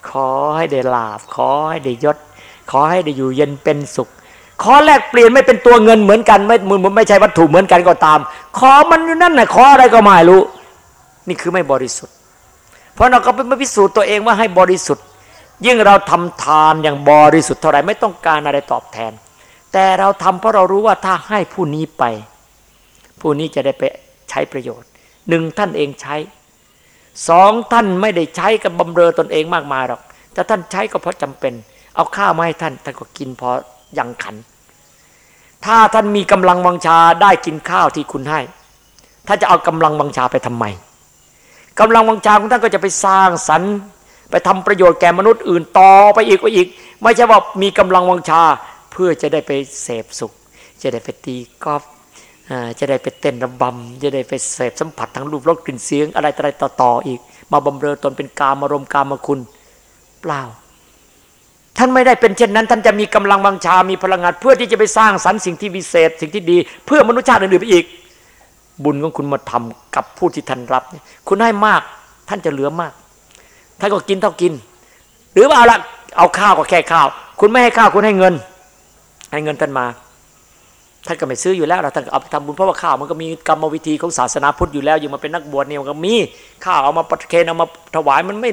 ขอให้ได้ลาบ ขอให้ได้ยศ ขอให้ได้อยู่เย็นเป็นสุข ขอแลกเปลี่ยนไม่เป็นตัวเงินเหมือนกัน ไม่มือไม่ใช่วัตถุเหมือนกันก็ตาม ขอมันอยู่นั่นน่ะขออะไรก็ไม่รู้ นี่คือไม่บริสุทธิ์ เพราะเราก็เป็นมาพิสูจน์ตัวเองว่าให้บริสุทธิ์ ยิ่งเราทำทานอย่างบริสุทธิ์เท่าไหร่ไม่ต้องการอะไรตอบแทน แต่เราทำเพราะเรารู้ว่าถ้าให้ผู้นี้ไป ผู้นี้จะได้ไปใช้ประโยชน์หนึ่งท่านเองใช้สองท่านไม่ได้ใช้กับบำเรอตนเองมากมายหรอกแต่ท่านใช้ก็เพราะจำเป็น เอาข้าวมาให้ท่านท่านก็กินพอยังขัน ถ้าท่านมีกำลังวังชาได้กินข้าวที่คุณให้ท่านจะเอากำลังวังชาไปทำไมกำลังวังชาของท่านก็จะไปสร้างสรรค์ไปทำประโยชน์แก่มนุษย์อื่นต่อไปอีกไปอีก ไม่ใช่ว่ามีกำลังวังชา พื่อจะได้ไปเสพสุข จะได้ไปตีกอล์ฟจะได้ไปเต้นระบำจะได้ไปเสพสัมผัสทางรูปรสกลิ่นเสียงอะไรอะไรต่อๆอีก มาบำเรอตนเป็นกามารมกามคุณ เปล่า ท่านไม่ได้เป็นเช่นนั้น ท่านจะมีกำลังวังชา มีพลังงาน เพื่อที่จะไปสร้างสรรค์สิ่งที่วิเศษ สิ่งที่ดี เพื่อมนุษยชาติอื่นๆไปอีก บุญของคุณมาทำกับผู้ที่ท่านรับ คุณให้มาก ท่านจะเหลือมาก ท่านก็กินเท่ากิน หรือว่าเอาละเอาข้าวก็แค่ข้าว คุณไม่ให้ข้าวคุณให้เงิน ให้เงินท่านมาท่านก็ไม่ซื้ออยู่แล้วท่านเอาไปทำบุญเพราะว่าข้าวมันก็มีกรรมวิธีของศาสนาพุทธอยู่แล้วอยู่มาเป็นนักบวชเนี่ยมันก็มีข้าวเอามาประเคนเอามาถวายมันไม่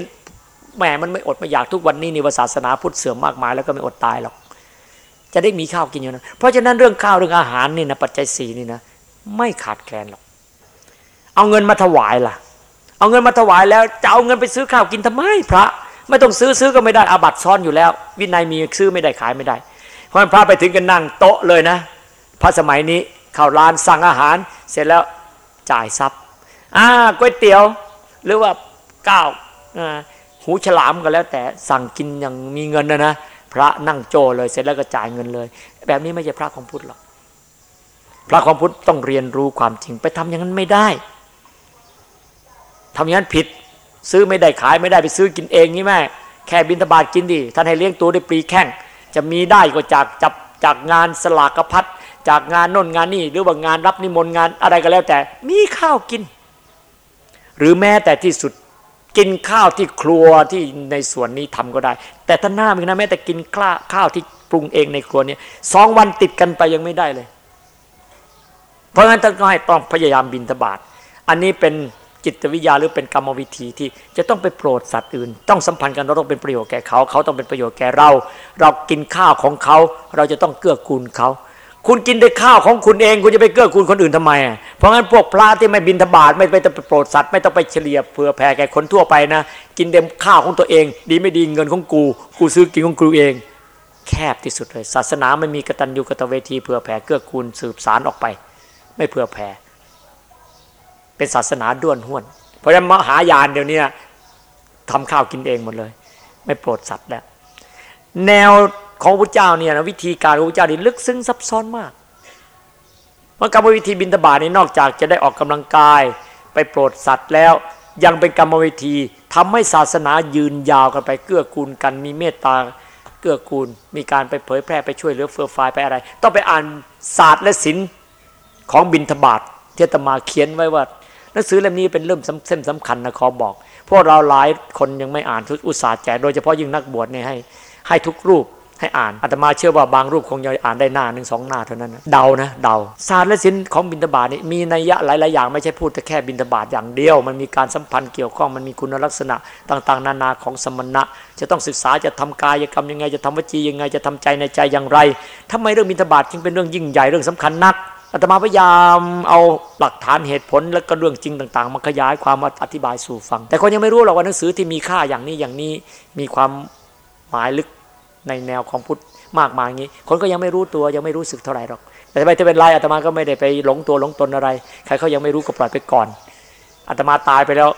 แหมมันไม่อดไม่อยากทุกวันนี้นี่ว่าศาสนาพุทธเสื่อมมากมายแล้วก็ไม่อดตายหรอกจะได้มีข้าวกินอยู่นะเพราะฉะนั้นเรื่องข้าวเรื่องอาหารนี่นะปัจจัยสี่นี่นะไม่ขาดแคลนหรอก เอาเงินมาถวายล่ะ เอาเงินมาถวายแล้วจะเอาเงินไปซื้อข้าวกินทำไมพระ ไม่ต้องซื้อซื้อก็ไม่ได้อาบัตซ้อนอยู่แล้ว วินัยมีซื้อไม่ได้ขายไม่ได้ ราะพระไปถึงกันนั่งโต๊ะเลยนะพระสมัยนี้เข้าร้านสั่งอาหาร เสร็จแล้วจ่ายทรัพย์อ่าก๋วยเตี๋ยว หรือว่าก้าวหูฉลามก็แล้ว แต่สั่งกินอย่างมีเงินนะนะพระนั่งโจเลยเสร็จแล้วก็จ่ายเงินเลย แบบนี้ไม่ใช่พระของพุทธหรอกพระของพุทธต้องเรียนรู้ความจริงไปทำอย่างนั้นไม่ได้ทำอย่างนั้นผิดซื้อไม่ได้ขายไม่ได้ไปซื้อกินเองนี่แม่แค่บินทบาทกินดิท่านให้เลี้ยงตัวได้ปรีแข้ง จะมีได้ก็จากจับจากงานสลากพัดจากงานน่นงานนี่หรือว่างานรับนิมนต์งานอะไรก็แล้วแต่ มีข้าวกิน หรือแม้แต่ที่สุดกินข้าวที่ครัวที่ในส่วนนี้ทำก็ได้ แต่ท่านหน้ามีนะแม้แต่กินข้าข้าวที่ปรุงเองในครัวเนี่ยสองวันติดกันไปยังไม่ได้เลย เพราะงั้นท่านก็ให้ต้องพยายามบินทบาทอันนี้เป็น จิตวิทยาหรือเป็นกรรมวิธีที่จะต้องไปโปรดสัตว์อื่น ต้องสัมพันธ์กันเราต้องเป็นประโยชน์แก่เขา เขาต้องเป็นประโยชน์แก่เรา เรากินข้าวของเขา เราจะต้องเกื้อกูลเขา คุณกินได้ข้าวของคุณเอง คุณจะไปเกื้อกูลคนอื่นทำไม เพราะงั้นพวกพระที่ไม่บินทบาทไม่ไปโปรดสัตว์ไม่ต้องไปเฉลี่ยเผื่อแผ่แก่คนทั่วไปนะ กินเต็มข้าวของตัวเอง ดีไม่ดีเงินของกู กูซื้อกินของกูเอง แคบที่สุดเลย ศาสนาไม่มีกตัญญูกตเวทีเผื่อแผ่เกื้อกูลสืบสารออกไป ไม่เผื่อแผ่ เป็นศาสนาด้วนห้วน เพราะฉะนั้นมหายานเดี๋ยวนี้ทำข้าวกินเองหมดเลย ไม่โปรดสัตว์แล้ว แนวของพระเจ้าเนี่ยนะวิธีการของพระเจ้านี่ลึกซึ้งซับซ้อนมากมันกรรมวิธีบินตบาทนี่นอกจากจะได้ออกกำลังกายไปโปรดสัตว์แล้ว ยังเป็นกรรมวิธีทำให้ศาสนายืนยาวกันไปเกื้อกูลกันมีเมตตาเกื้อกูล มีการไปเผยแพร่ไปช่วยเหลือเฟื่อฟายไปอะไร ต้องไปอ่านศาสตร์และศิลป์ของบินทบาทเทตมาเขียนไว้ว่า หนังสือเล่มนี้เป็นเริ่มเส้นสำคัญนะขอบอก พวกเราหลายคนยังไม่อ่านทุกอุตสาห์แจกโดยเฉพาะยิ่งนักบวชเนี่ยให้ ให้ทุกรูปให้อ่านอาตมาเชื่อว่าบางรูปคงจะอ่านได้หน้าหนึ่งสองหน้าเท่านั้นนะเดานะเดาศาสตร์และศิลป์ของบินตบาทนี่มีนัยยะหลายๆอย่างไม่ใช่พูดแต่แค่บินตบาทอย่างเดียว มันมีการสัมพันธ์เกี่ยวข้องมันมีคุณลักษณะต่าง ๆ นานาของสมณะ จะต้องศึกษาจะทำกายกรรมยังไงจะทำวจียังไงจะทำใจในใจอย่างไรทำไมเรื่องบินตบาทจึงเป็นเรื่องยิ่งใหญ่เรื่องสำคัญนัก อาตมาพยายามเอาหลักฐานเหตุผลและก็เรื่องจริงต่าง ๆมาขยายความมาอธิบายสู่ฟัง แต่คนยังไม่รู้หรอกว่าหนังสือที่มีค่าอย่างนี้อย่างนี้มีความหมายลึกในแนวของพุทธมากมายงี้ คนก็ยังไม่รู้ตัวยังไม่รู้สึกเท่าไหร่หรอก แต่ไม่จะเป็นไรอาตมาก็ไม่ได้ไปหลงตัวหลงตนอะไร ใครเขายังไม่รู้ก็ปล่อยไปก่อนอาตมาตายไปแล้ว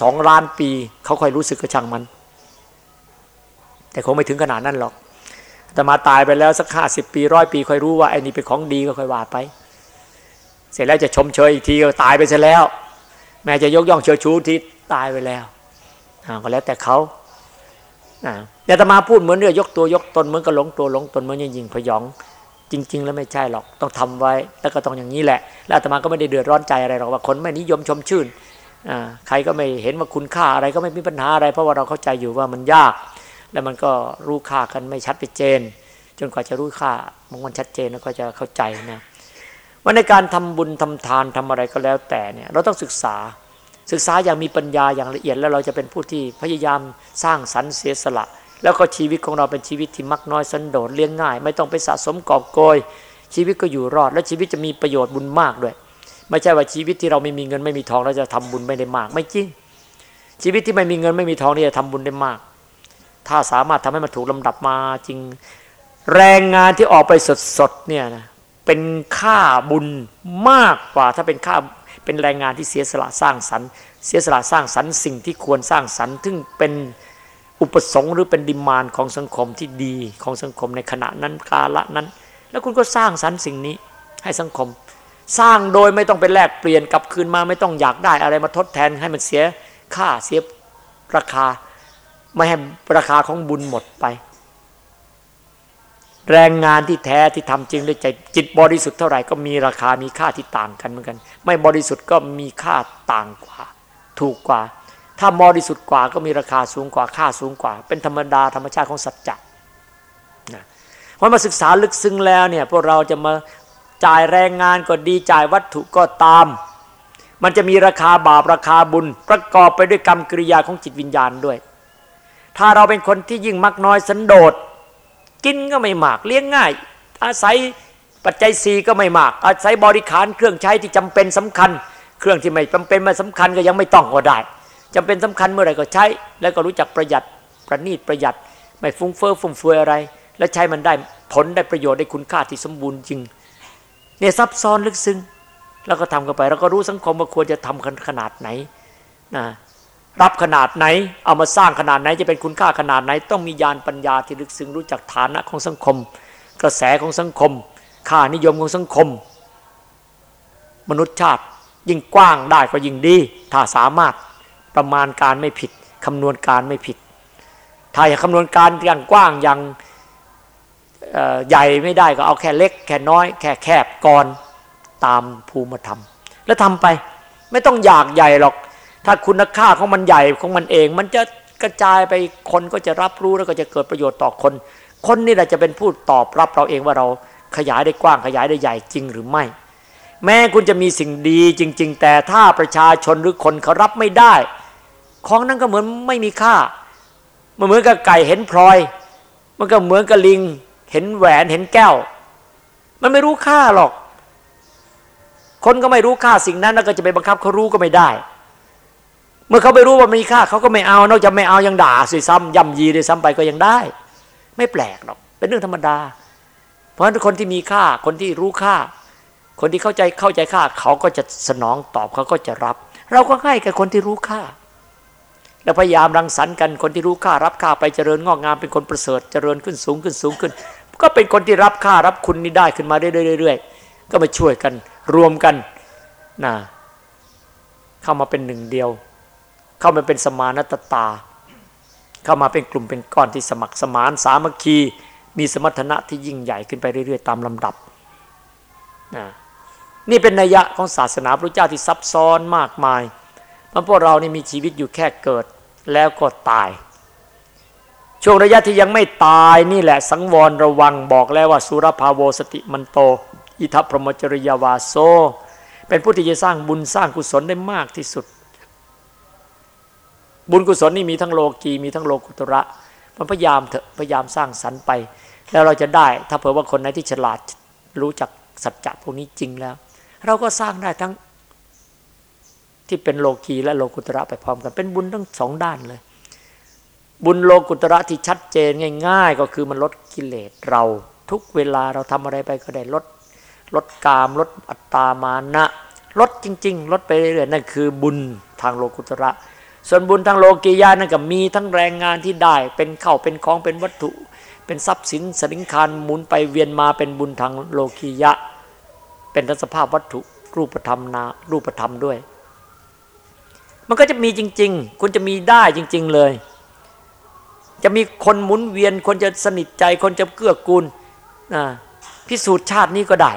สองล้านปีเขาค่อยรู้สึกกระช่างมัน แต่คงไม่ถึงขนาดนั้นหรอกอาตมาตายไปแล้วสักห้าสิบปีร้อยปีค่อยรู้ว่าไอ้นี่เป็นของดีก็ค่อยว่าไป เสร็จแล้วจะชมเชยอีกทีก็ตายไปซะแล้ว แม้จะยกย่องเชิดชูที่ตายไปแล้วก็แล้วแต่เขาเนี่ยตมาพูดเหมือนเรื่อยกตัวยกตนเหมือนกับหลงตัวหลงตนเหมือนยิงพยอง จริง ๆ แล้วไม่ใช่หรอกต้องทำไว้ แล้วก็ต้องอย่างนี้แหละ แล้วตมาก็ไม่ได้เดือดร้อนใจอะไรหรอกว่าคนไม่นิยมชมชื่นใครก็ไม่เห็นว่าคุณค่าอะไรก็ไม่มีปัญหาอะไร เพราะว่าเราเข้าใจอยู่ว่ามันยาก แล้วมันก็รู้ค่ากันไม่ชัดไปเจน จนกว่าจะรู้ค่าบางวันชัดเจนแล้วก็จะเข้าใจนะ ว่าในการทำบุญทำทานทำอะไรก็แล้วแต่เนี่ยเราต้องศึกษาศึกษาอย่างมีปัญญาอย่างละเอียดแล้วเราจะเป็นผู้ที่พยายามสร้างสรรค์เสียสละ แล้วก็ชีวิตของเราเป็นชีวิตที่มักน้อยสันโดษเลี้ยงง่าย ไม่ต้องไปสะสมกอบโกย ชีวิตก็อยู่รอด และชีวิตจะมีประโยชน์บุญมากด้วย ไม่ใช่ว่าชีวิตที่เราไม่มีเงินไม่มีทองเราจะทำบุญไม่ได้มาก ไม่จริง ชีวิตที่ไม่มีเงินไม่มีทองนี่จะทำบุญได้มาก ถ้าสามารถทำให้มันถูกลำดับมาจริง แรงงานที่ออกไปสดๆเนี่ยนะ เป็นค่าบุญมากกว่า ถ้าเป็นค่าเป็นแรงงานที่เสียสละสร้างสรรค์ เสียสละสร้างสรรค์สิ่งที่ควรสร้างสรรค์ซึ่งเป็นอุปสงค์หรือเป็นดิมานของสังคมที่ดีของสังคมในขณะนั้นกาละนั้น แล้วคุณก็สร้างสรรค์สิ่งนี้ให้สังคม สร้างโดยไม่ต้องไปแลกเปลี่ยนกลับคืนมาไม่ต้องอยากได้อะไรมาทดแทนให้มันเสียค่าเสียราคา ไม่ให้ราคาของบุญหมดไป แรงงานที่แท้ที่ทำจริงด้วยใจจิตบริสุทธิ์เท่าไหร่ก็มีราคามีค่าที่ต่างกันเหมือนกัน ไม่บริสุทธิ์ก็มีค่าต่างกว่า ถูกกว่า ถ้าบริสุทธิ์กว่าก็มีราคาสูงกว่าค่าสูงกว่า เป็นธรรมดาธรรมชาติของสัจจะนะพอมาศึกษาลึกซึ้งแล้วเนี่ยพวกเราจะมาจ่ายแรงงานก็ดีจ่ายวัตถุก็ตาม มันจะมีราคาบาปราคาบุญ ประกอบไปด้วยกรรมกริยาของจิตวิญญาณด้วย ถ้าเราเป็นคนที่ยิ่งมักน้อยสันโดษ กินก็ไม่มาก เลี้ยงง่าย อาศัยปัจจัยสีก็ไม่มาก อาศัยบริขารเครื่องใช้ที่จำเป็นสำคัญ เครื่องที่ไม่จำเป็นมาสำคัญก็ยังไม่ต้องก็ได้จำเป็นสำคัญเมื่อไหร่ก็ใช้ แล้วก็รู้จักประหยัดประณีตประหยัด ไม่ฟุ้งเฟ้อฟุ่มเฟือยอะไร แล้วใช้มันได้ผลได้ประโยชน์ได้คุณค่าที่สมบูรณ์จริงเนี่ยซับซ้อนลึกซึ้งแล้วก็ทำกันไป แล้วก็รู้สังคมว่าควรจะทำขนาดไหนนะ รับขนาดไหน เอามาสร้างขนาดไหนจะเป็นคุณค่าขนาดไหน ต้องมีญาณปัญญาที่ลึกซึ้งรู้จักฐานะของสังคม กระแสของสังคม ค่านิยมของสังคม มนุษยชาติยิ่งกว้างได้ก็ยิ่งดี ถ้าสามารถประมาณการไม่ผิดคำนวณการไม่ผิด ถ้าอยากคำนวณการอย่างกว้างอย่างใหญ่ไม่ได้ก็เอาแค่เล็ก แค่น้อย แค่แคบก่อนตามภูมิธรรม แล้วทำไปไม่ต้องอยากใหญ่หรอก ถ้าคุณค่าของมันใหญ่ของมันเอง มันจะกระจายไปคนก็จะรับรู้แล้วก็จะเกิดประโยชน์ต่อคน คนนี่แหละจะเป็นผู้ตอบรับเราเองว่าเราขยายได้กว้างขยายได้ใหญ่จริงหรือไม่ แม้คุณจะมีสิ่งดีจริง ๆ แต่ถ้าประชาชนหรือคนเขารับไม่ได้ ของนั้นก็เหมือนไม่มีค่า มันเหมือนกับไก่เห็นพลอย มันก็เหมือนกับลิง เห็นแหวนเห็นแก้ว มันไม่รู้ค่าหรอก คนก็ไม่รู้ค่าสิ่งนั้นแล้วก็จะไปบังคับเขารู้ก็ไม่ได้ มื่อเขาไปรู้ว่ามีค่าเขาก็ไม่เอา นอกจากไม่เอายังด่าสิซ้ำย่ำยีด้วยซ้ำไปก็ยังได้ ไม่แปลกหรอก เป็นเรื่องธรรมดา เพราะฉะนั้นคนที่มีค่าคนที่รู้ค่า คนที่เข้าใจเข้าใจค่า เขาก็จะสนองตอบเขาก็จะรับ เราก็ให้กับคนที่รู้ค่า แล้วพยายามรังสรรค์กันคนที่รู้ค่ารับค่าไปเจริญงอกงามเป็นคนประเสริฐเจริญขึ้นสูงขึ้นสูงขึ้น ก็เป็นคนที่รับค่ารับคุณนี้ได้ขึ้นมาเรื่อยๆก็มาช่วยกันรวมกันนะเข้ามาเป็นหนึ่งเดียว เข้ามาเป็นสมานตตา เข้ามาเป็นกลุ่มเป็นก้อนที่สมัครสมานสามัคคี มีสมรรถนะที่ยิ่งใหญ่ขึ้นไปเรื่อย ๆ ตามลำดับนะนี่เป็นนัยยะของศาสนาพระเจ้าที่ซับซ้อนมากมายมันพวกเรานี่มีชีวิตอยู่แค่เกิดแล้วก็ตาย ช่วงระยะที่ยังไม่ตายนี่แหละสังวรระวังบอกแล้วว่าสุรภาโวสติมันโต อิทัพพรหมจริยาวาโซ เป็นผู้ที่จะสร้างบุญสร้างกุศลได้มากที่สุด บุญกุศลนี่มีทั้งโลกีมีทั้งโลกุตระมันพยายามเถอะพยายามสร้างสรรค์ไป แล้วเราจะได้ ถ้าเผื่อว่าคนไหนที่ฉลาดรู้จักสัจจะพวกนี้จริงแล้ว เราก็สร้างได้ทั้งที่เป็นโลกีและโลกุตระไปพร้อมกัน เป็นบุญทั้งสองด้านเลย บุญโลกุตระที่ชัดเจนง่าย ๆ ก็คือมันลดกิเลสเราทุกเวลาเราทำอะไรไปก็ได้ลดลดกามลดอัตตามานะลดจริง ๆ ลดไปเรื่อยๆนั่นคือบุญทางโลกุตระ ส่วนบุญทางโลกียานั่นก็มีทั้งแรงงานที่ได้ เป็นเข้าเป็นของเป็นวัตถุ เป็นทรัพย์สินสลิงคารหมุนไปเวียนมาเป็นบุญทางโลกียะ เป็นทัศภาพวัตถุรูปธรรมนารูปธรรมด้วย มันก็จะมีจริง ๆ คุณจะมีได้จริง ๆเลย จะมีคนหมุนเวียน คนจะสนิทใจ คนจะเกื้อกูลนะพิสูจน์ชาตินี้ก็ได้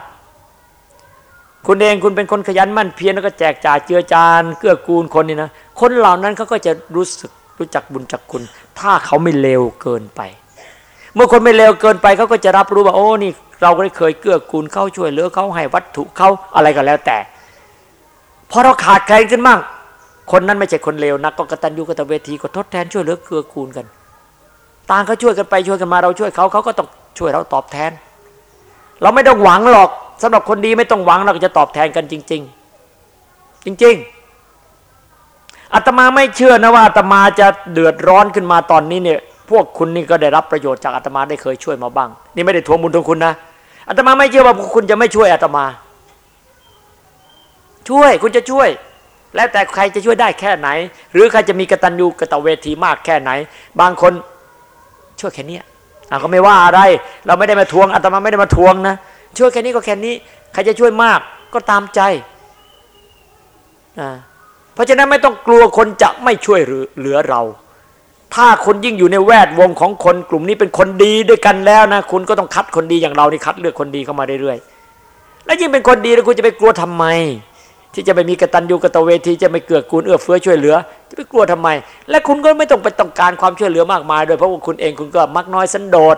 คุณเองคุณเป็นคนขยันมั่นเพียรแล้วก็แจกจ่ายเจือจานเกื้อกูลคนนี่นะคนเหล่านั้นเขาก็จะรู้สึกรู้จักบุญจักคุณ ถ้าเขาไม่เลวเกินไป เมื่อคนไม่เลวเกินไปเขาก็จะรับรู้ว่าโอ้นี่ เราก็ได้เคยเกื้อกูลเขาช่วยเหลือเขาให้วัตถุเขาอะไรก็แล้วแต่พอเราขาดแคลนขึ้นมากคนนั้นไม่ใช่คนเลวนักก็กตัญญูกตเวทีก็ทดแทนช่วยเหลือเกื้อกูลกันต่างเขาช่วยกันไปช่วยกันมาเราช่วยเขาเขาก็ต้องช่วยเราตอบแทน เราไม่ต้องหวังหรอก สำหรับคนดีไม่ต้องหวังเราจะตอบแทนกันจริง ๆ จริง ๆอาตมาไม่เชื่อนะว่าอาตมาจะเดือดร้อนขึ้นมาตอนนี้เนี่ย พวกคุณนี่ก็ได้รับประโยชน์จากอาตมาได้เคยช่วยมาบ้าง นี่ไม่ได้ทวงบุญทวงคุณนะอาตมาไม่เชื่อว่าพวกคุณจะไม่ช่วยอาตมา ช่วยคุณจะช่วยแล้วแต่ใครจะช่วยได้แค่ไหน หรือใครจะมีกตัญญูกตเวทีมากแค่ไหน บางคนช่วยแค่นี้อะก็ไม่ว่าอะไร เราไม่ได้มาทวงอาตมาไม่ได้มาทวงนะ ช่วยแค่นี้ก็แค่นี้ ใครจะช่วยมากก็ตามใจนะเพราะฉะนั้นไม่ต้องกลัวคนจะไม่ช่วยเหลือเรา ถ้าคนยิ่งอยู่ในแวดวงของคนกลุ่มนี้เป็นคนดีด้วยกันแล้วนะคุณก็ต้องคัดคนดีอย่างเรานี่คัดเลือกคนดีเข้ามาเรื่อยๆ แล้วยิ่งเป็นคนดีแล้วคุณจะไปกลัวทำไม ที่จะไปมีกตัญญูกตเวทีจะไม่เกื้อกูลเอื้อเฟื้อช่วยเหลือ จะไปกลัวทำไม และคุณก็ไม่ต้องไปต้องการความช่วยเหลือมากมายโดยเพราะว่าคุณเองคุณก็มักน้อยสันโดษ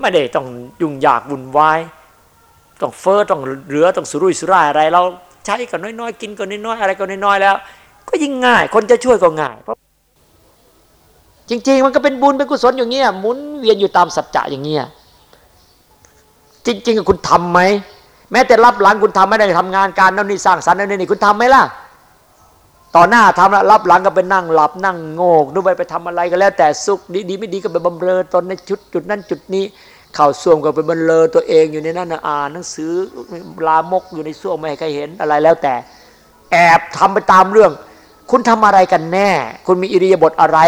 ไม่ได้ต้องยุ่งยากวุ่นวาย ต้องเฟอ้อต้องเหลือต้องสุรุ่ยสุร่ายอะไร เราใช้ก็น้อยๆ กินก็น้อยๆอะไรก็น้อยๆแล้ว ก็ยิ่งง่าย คนจะช่วยก็ง่ายเพราะจริง ๆ มันก็เป็นบุญเป็นกุศลอย่างเงี้ยหมุนเวียนอยู่ตามสัจจะอย่างเงี้ยจริงๆคุณทำไหมแม้แต่รับหลังคุณทำไม่ได้ทำงานการนั่นนี่สร้างสรรค์นั่นนี่คุณทำไหมล่ะต่อหน้าทำแล้วรับหลังก็ไปนั่งหลับนั่งโงกดูไปไปทำอะไรก็แล้ว แต่สุขดีดีไม่ดีก็ไปบำเรอตนในชุดจุดนั้นจุดนี้ ข่าวส่วมก็ไปบรรเลอตัวเองอยู่ในนั้นนะอ่านหนังสือลามกอยู่ในส่วมไม่ให้ใครเห็นอะไรแล้วแต่ แอบทำไปตามเรื่อง คุณทำอะไรกันแน่ คุณมีอิริยาบถอะไร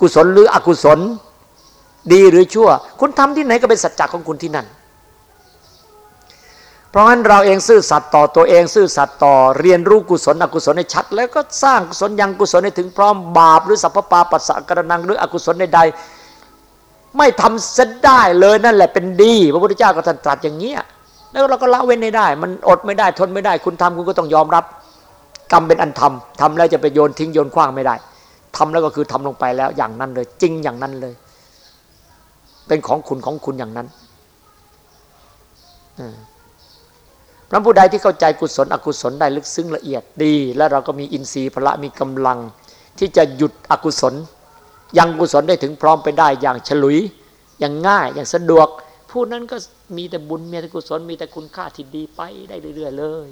กุศลหรืออกุศล ดีหรือชั่ว คุณทำที่ไหนก็เป็นสัจจะของคุณที่นั่น เพราะฉะนั้นเราเองซื่อสัตย์ต่อตัวเองซื่อสัตย์ต่อเรียนรู้กุศลอกุศลในชัด แล้วก็สร้างกุศลยังกุศลให้ถึงพร้อมบาปหรือสัพพปาปัสสะกระนังหรืออกุศลใด ไม่ทำเสียได้เลยนั่นแหละเป็นดี พระพุทธเจ้าก็ตรัสอย่างเงี้ยแล้วเราก็ละเว้นไม่ได้ มันอดไม่ได้ทนไม่ได้ คุณทำคุณก็ต้องยอมรับ กรรมเป็นอันทำทำแล้วจะไปโยนทิ้งโยนคว้างไม่ได้ทำแล้วก็คือทำลงไปแล้วอย่างนั้นเลย จริงอย่างนั้นเลย เป็นของคุณของคุณอย่างนั้นพระผู้ใดที่เข้าใจกุศลอกุศลได้ลึกซึ้งละเอียดดี แล้วเราก็มีอินทรีย์พละมีกำลัง ที่จะหยุดอกุศล ยังกุศลได้ถึงพร้อมไปได้อย่างฉลุย อย่างง่ายอย่างสะดวก ผู้นั้นก็มีแต่บุญมีแต่กุศลมีแต่คุณค่าที่ดีไปได้เรื่อยๆเลย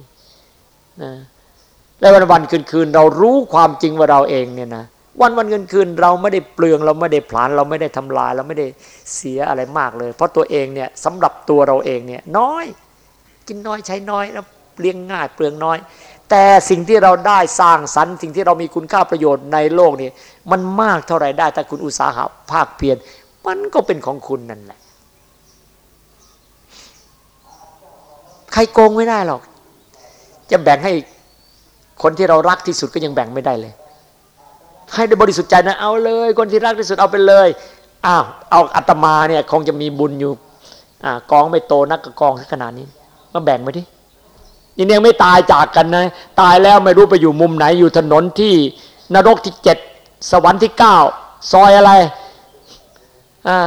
นะและวันวันคืนคืนเรารู้ความจริงว่าเราเองเนี่ยนะวันวันคืนคืนเราไม่ได้เปลืองเราไม่ได้ผลาญเราไม่ได้ทำลาย เราไม่ได้เสียอะไรมากเลย เพราะตัวเองเนี่ยสำหรับตัวเราเองเนี่ยน้อย กินน้อยใช้น้อยแล้วเลี้ยงง่ายเปลืองน้อย แต่สิ่งที่เราได้สร้างสรรค์ สิ่งที่เรามีคุณค่าประโยชน์ในโลกนี้ มันมากเท่าไรได้ถ้าคุณอุตสาหะภาคเพียรมันก็เป็นของคุณนั่นแหละ ใครโกงไม่ได้หรอก จะแบ่งให้คนที่เรารักที่สุดก็ยังแบ่งไม่ได้เลย ให้ได้บริสุทธิ์ใจนะเอาเลย คนที่รักที่สุดเอาไปเลยอ้าวเอาอัตมาเนี่ยคงจะมีบุญอยู่อกองไม่โตนักกองขนาดนี้มาแบ่งไปดิ นี่ยังไม่ตายจากกันนะ ตายแล้วไม่รู้ไปอยู่มุมไหนอยู่ถนนที่นรกที่เจ็ดสวรรค์ที่เก้าซอยอะไรอ่า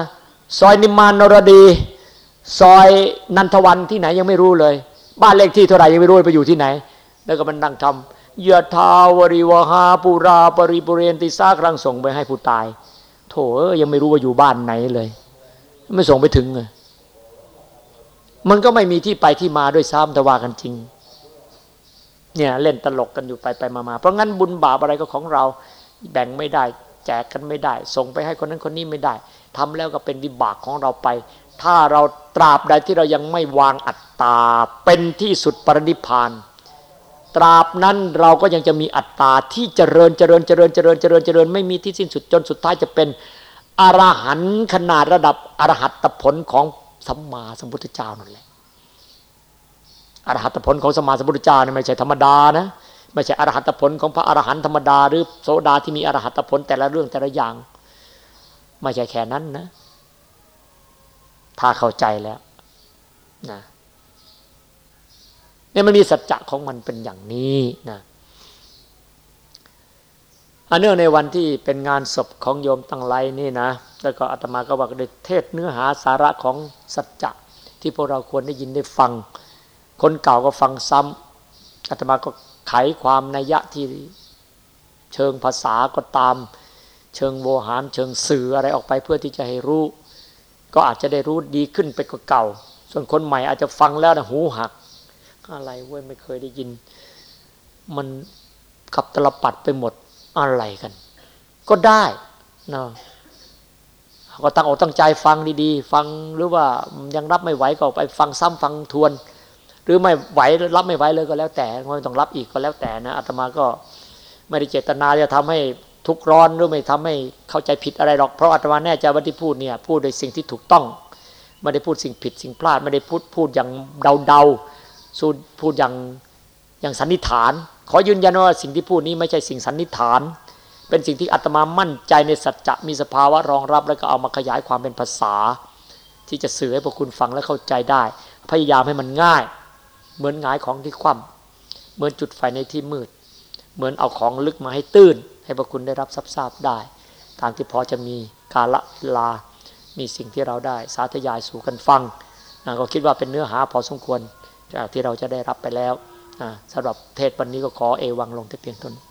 ซอยนิมานนรดี ซอยนันทวันที่ไหนยังไม่รู้เลย บ้านเลขที่เท่าไหร่ยังไม่รู้ไปอยู่ที่ไหน แล้วก็มันนั่งทำยะทาวริวหาปุราปริปุเรนติสาครั้งส่งไปให้ผู้ตาย โถยังไม่รู้ว่าอยู่บ้านไหนเลย ไม่ส่งไปถึงเลย มันก็ไม่มีที่ไปที่มาด้วยซ้ำแต่ว่ากันจริง เนี่ยเล่นตลกกันอยู่ไปไปมาเพราะงั้นบุญบาปอะไรก็ของเรา แบ่งไม่ได้ แจกกันไม่ได้ ส่งไปให้คนนั้นคนนี้ไม่ได้ทำแล้วก็เป็นวิบากของเราไป ถ้าเราตราบใดที่เรายังไม่วางอัตตาเป็นที่สุดปรินิพาน ตราบนั้นเราก็ยังจะมีอัตตาที่เจริญเจริญเจริญเจริญเจริญเจริญไม่มีที่สิ้นสุดจนสุดท้ายจะเป็นอรหันต์ขนาดระดับอรหัตผลของ สัมมาสัมพุทธเจ้านั่นแหละอรหัตผลของสมาสัมพุทธเจ้าเนี่ยไม่ใช่ธรรมดานะไม่ใช่อรหัตผลของพระอรหันต์ธรรมดา หรือโสดาที่มีอรหัตผลแต่ละเรื่องแต่ละอย่าง ไม่ใช่แค่นั้นนะ ถ้าเข้าใจแล้วนะเนี่ยมันมีสัจจะของมันเป็นอย่างนี้นะ อันเนื่องในวันที่เป็นงานศพของโยมตั้งไรนี่นะ แล้วก็อาตมาก็ว่าได้เทศเนื้อหาสาระของสัจจะที่พวกเราควรได้ยินได้ฟัง คนเก่าก็ฟังซ้ำอาตมาก็ไขความนัยยะที่เชิงภาษาก็ตาม เชิงโวหารเชิงสื่ออะไรออกไปเพื่อที่จะให้รู้ ก็อาจจะได้รู้ดีขึ้นไปกว่าเก่า ส่วนคนใหม่อาจจะฟังแล้วนะหูหัก อะไรเว้ยไม่เคยได้ยิน มันขับตลปัดไปหมด อะไรกัน ก็ได้นะก็ตั้งอกตั้งใจฟังดีๆ ฟังหรือว่ายังรับไม่ไหวก็ไปฟังซ้ำฟังทวน หรือไม่ไหวรับไม่ไหวเลยก็แล้วแต่ไม่ต้องรับอีกก็แล้วแต่นะอาตมาก็ไม่ได้เจตนาจะทำให้ทุกร้อนหรือไม่ทำให้เข้าใจผิดอะไรหรอกเพราะอาตมาแน่ใจว่าที่พูดเนี่ยพูดโดยสิ่งที่ถูกต้องไม่ได้พูดสิ่งผิดสิ่งพลาดไม่ได้พูดพูดอย่างเดาๆพูดอย่างอย่างสันนิษฐาน ขอยืนยันว่าสิ่งที่พูดนี้ไม่ใช่สิ่งสันนิษฐาน เป็นสิ่งที่อาตมามั่นใจในสัจจะมีสภาวะรองรับแล้วก็เอามาขยายความเป็นภาษา ที่จะสื่อให้พวกคุณฟังและเข้าใจได้ พยายามให้มันง่าย เหมือนงายของที่คว่ำเหมือนจุดไฟในที่มืด เหมือนเอาของลึกมาให้ตื้น ให้พวกคุณได้รับทราบได้ตามที่พอจะมีกาละลา มีสิ่งที่เราได้สาธยายสู่กันฟังก็คิดว่าเป็นเนื้อหาพอสมควรจากที่เราจะได้รับไปแล้ว สำหรับเทศวันนี้ก็ขอเอวังลงแต่เพียงเท่านี้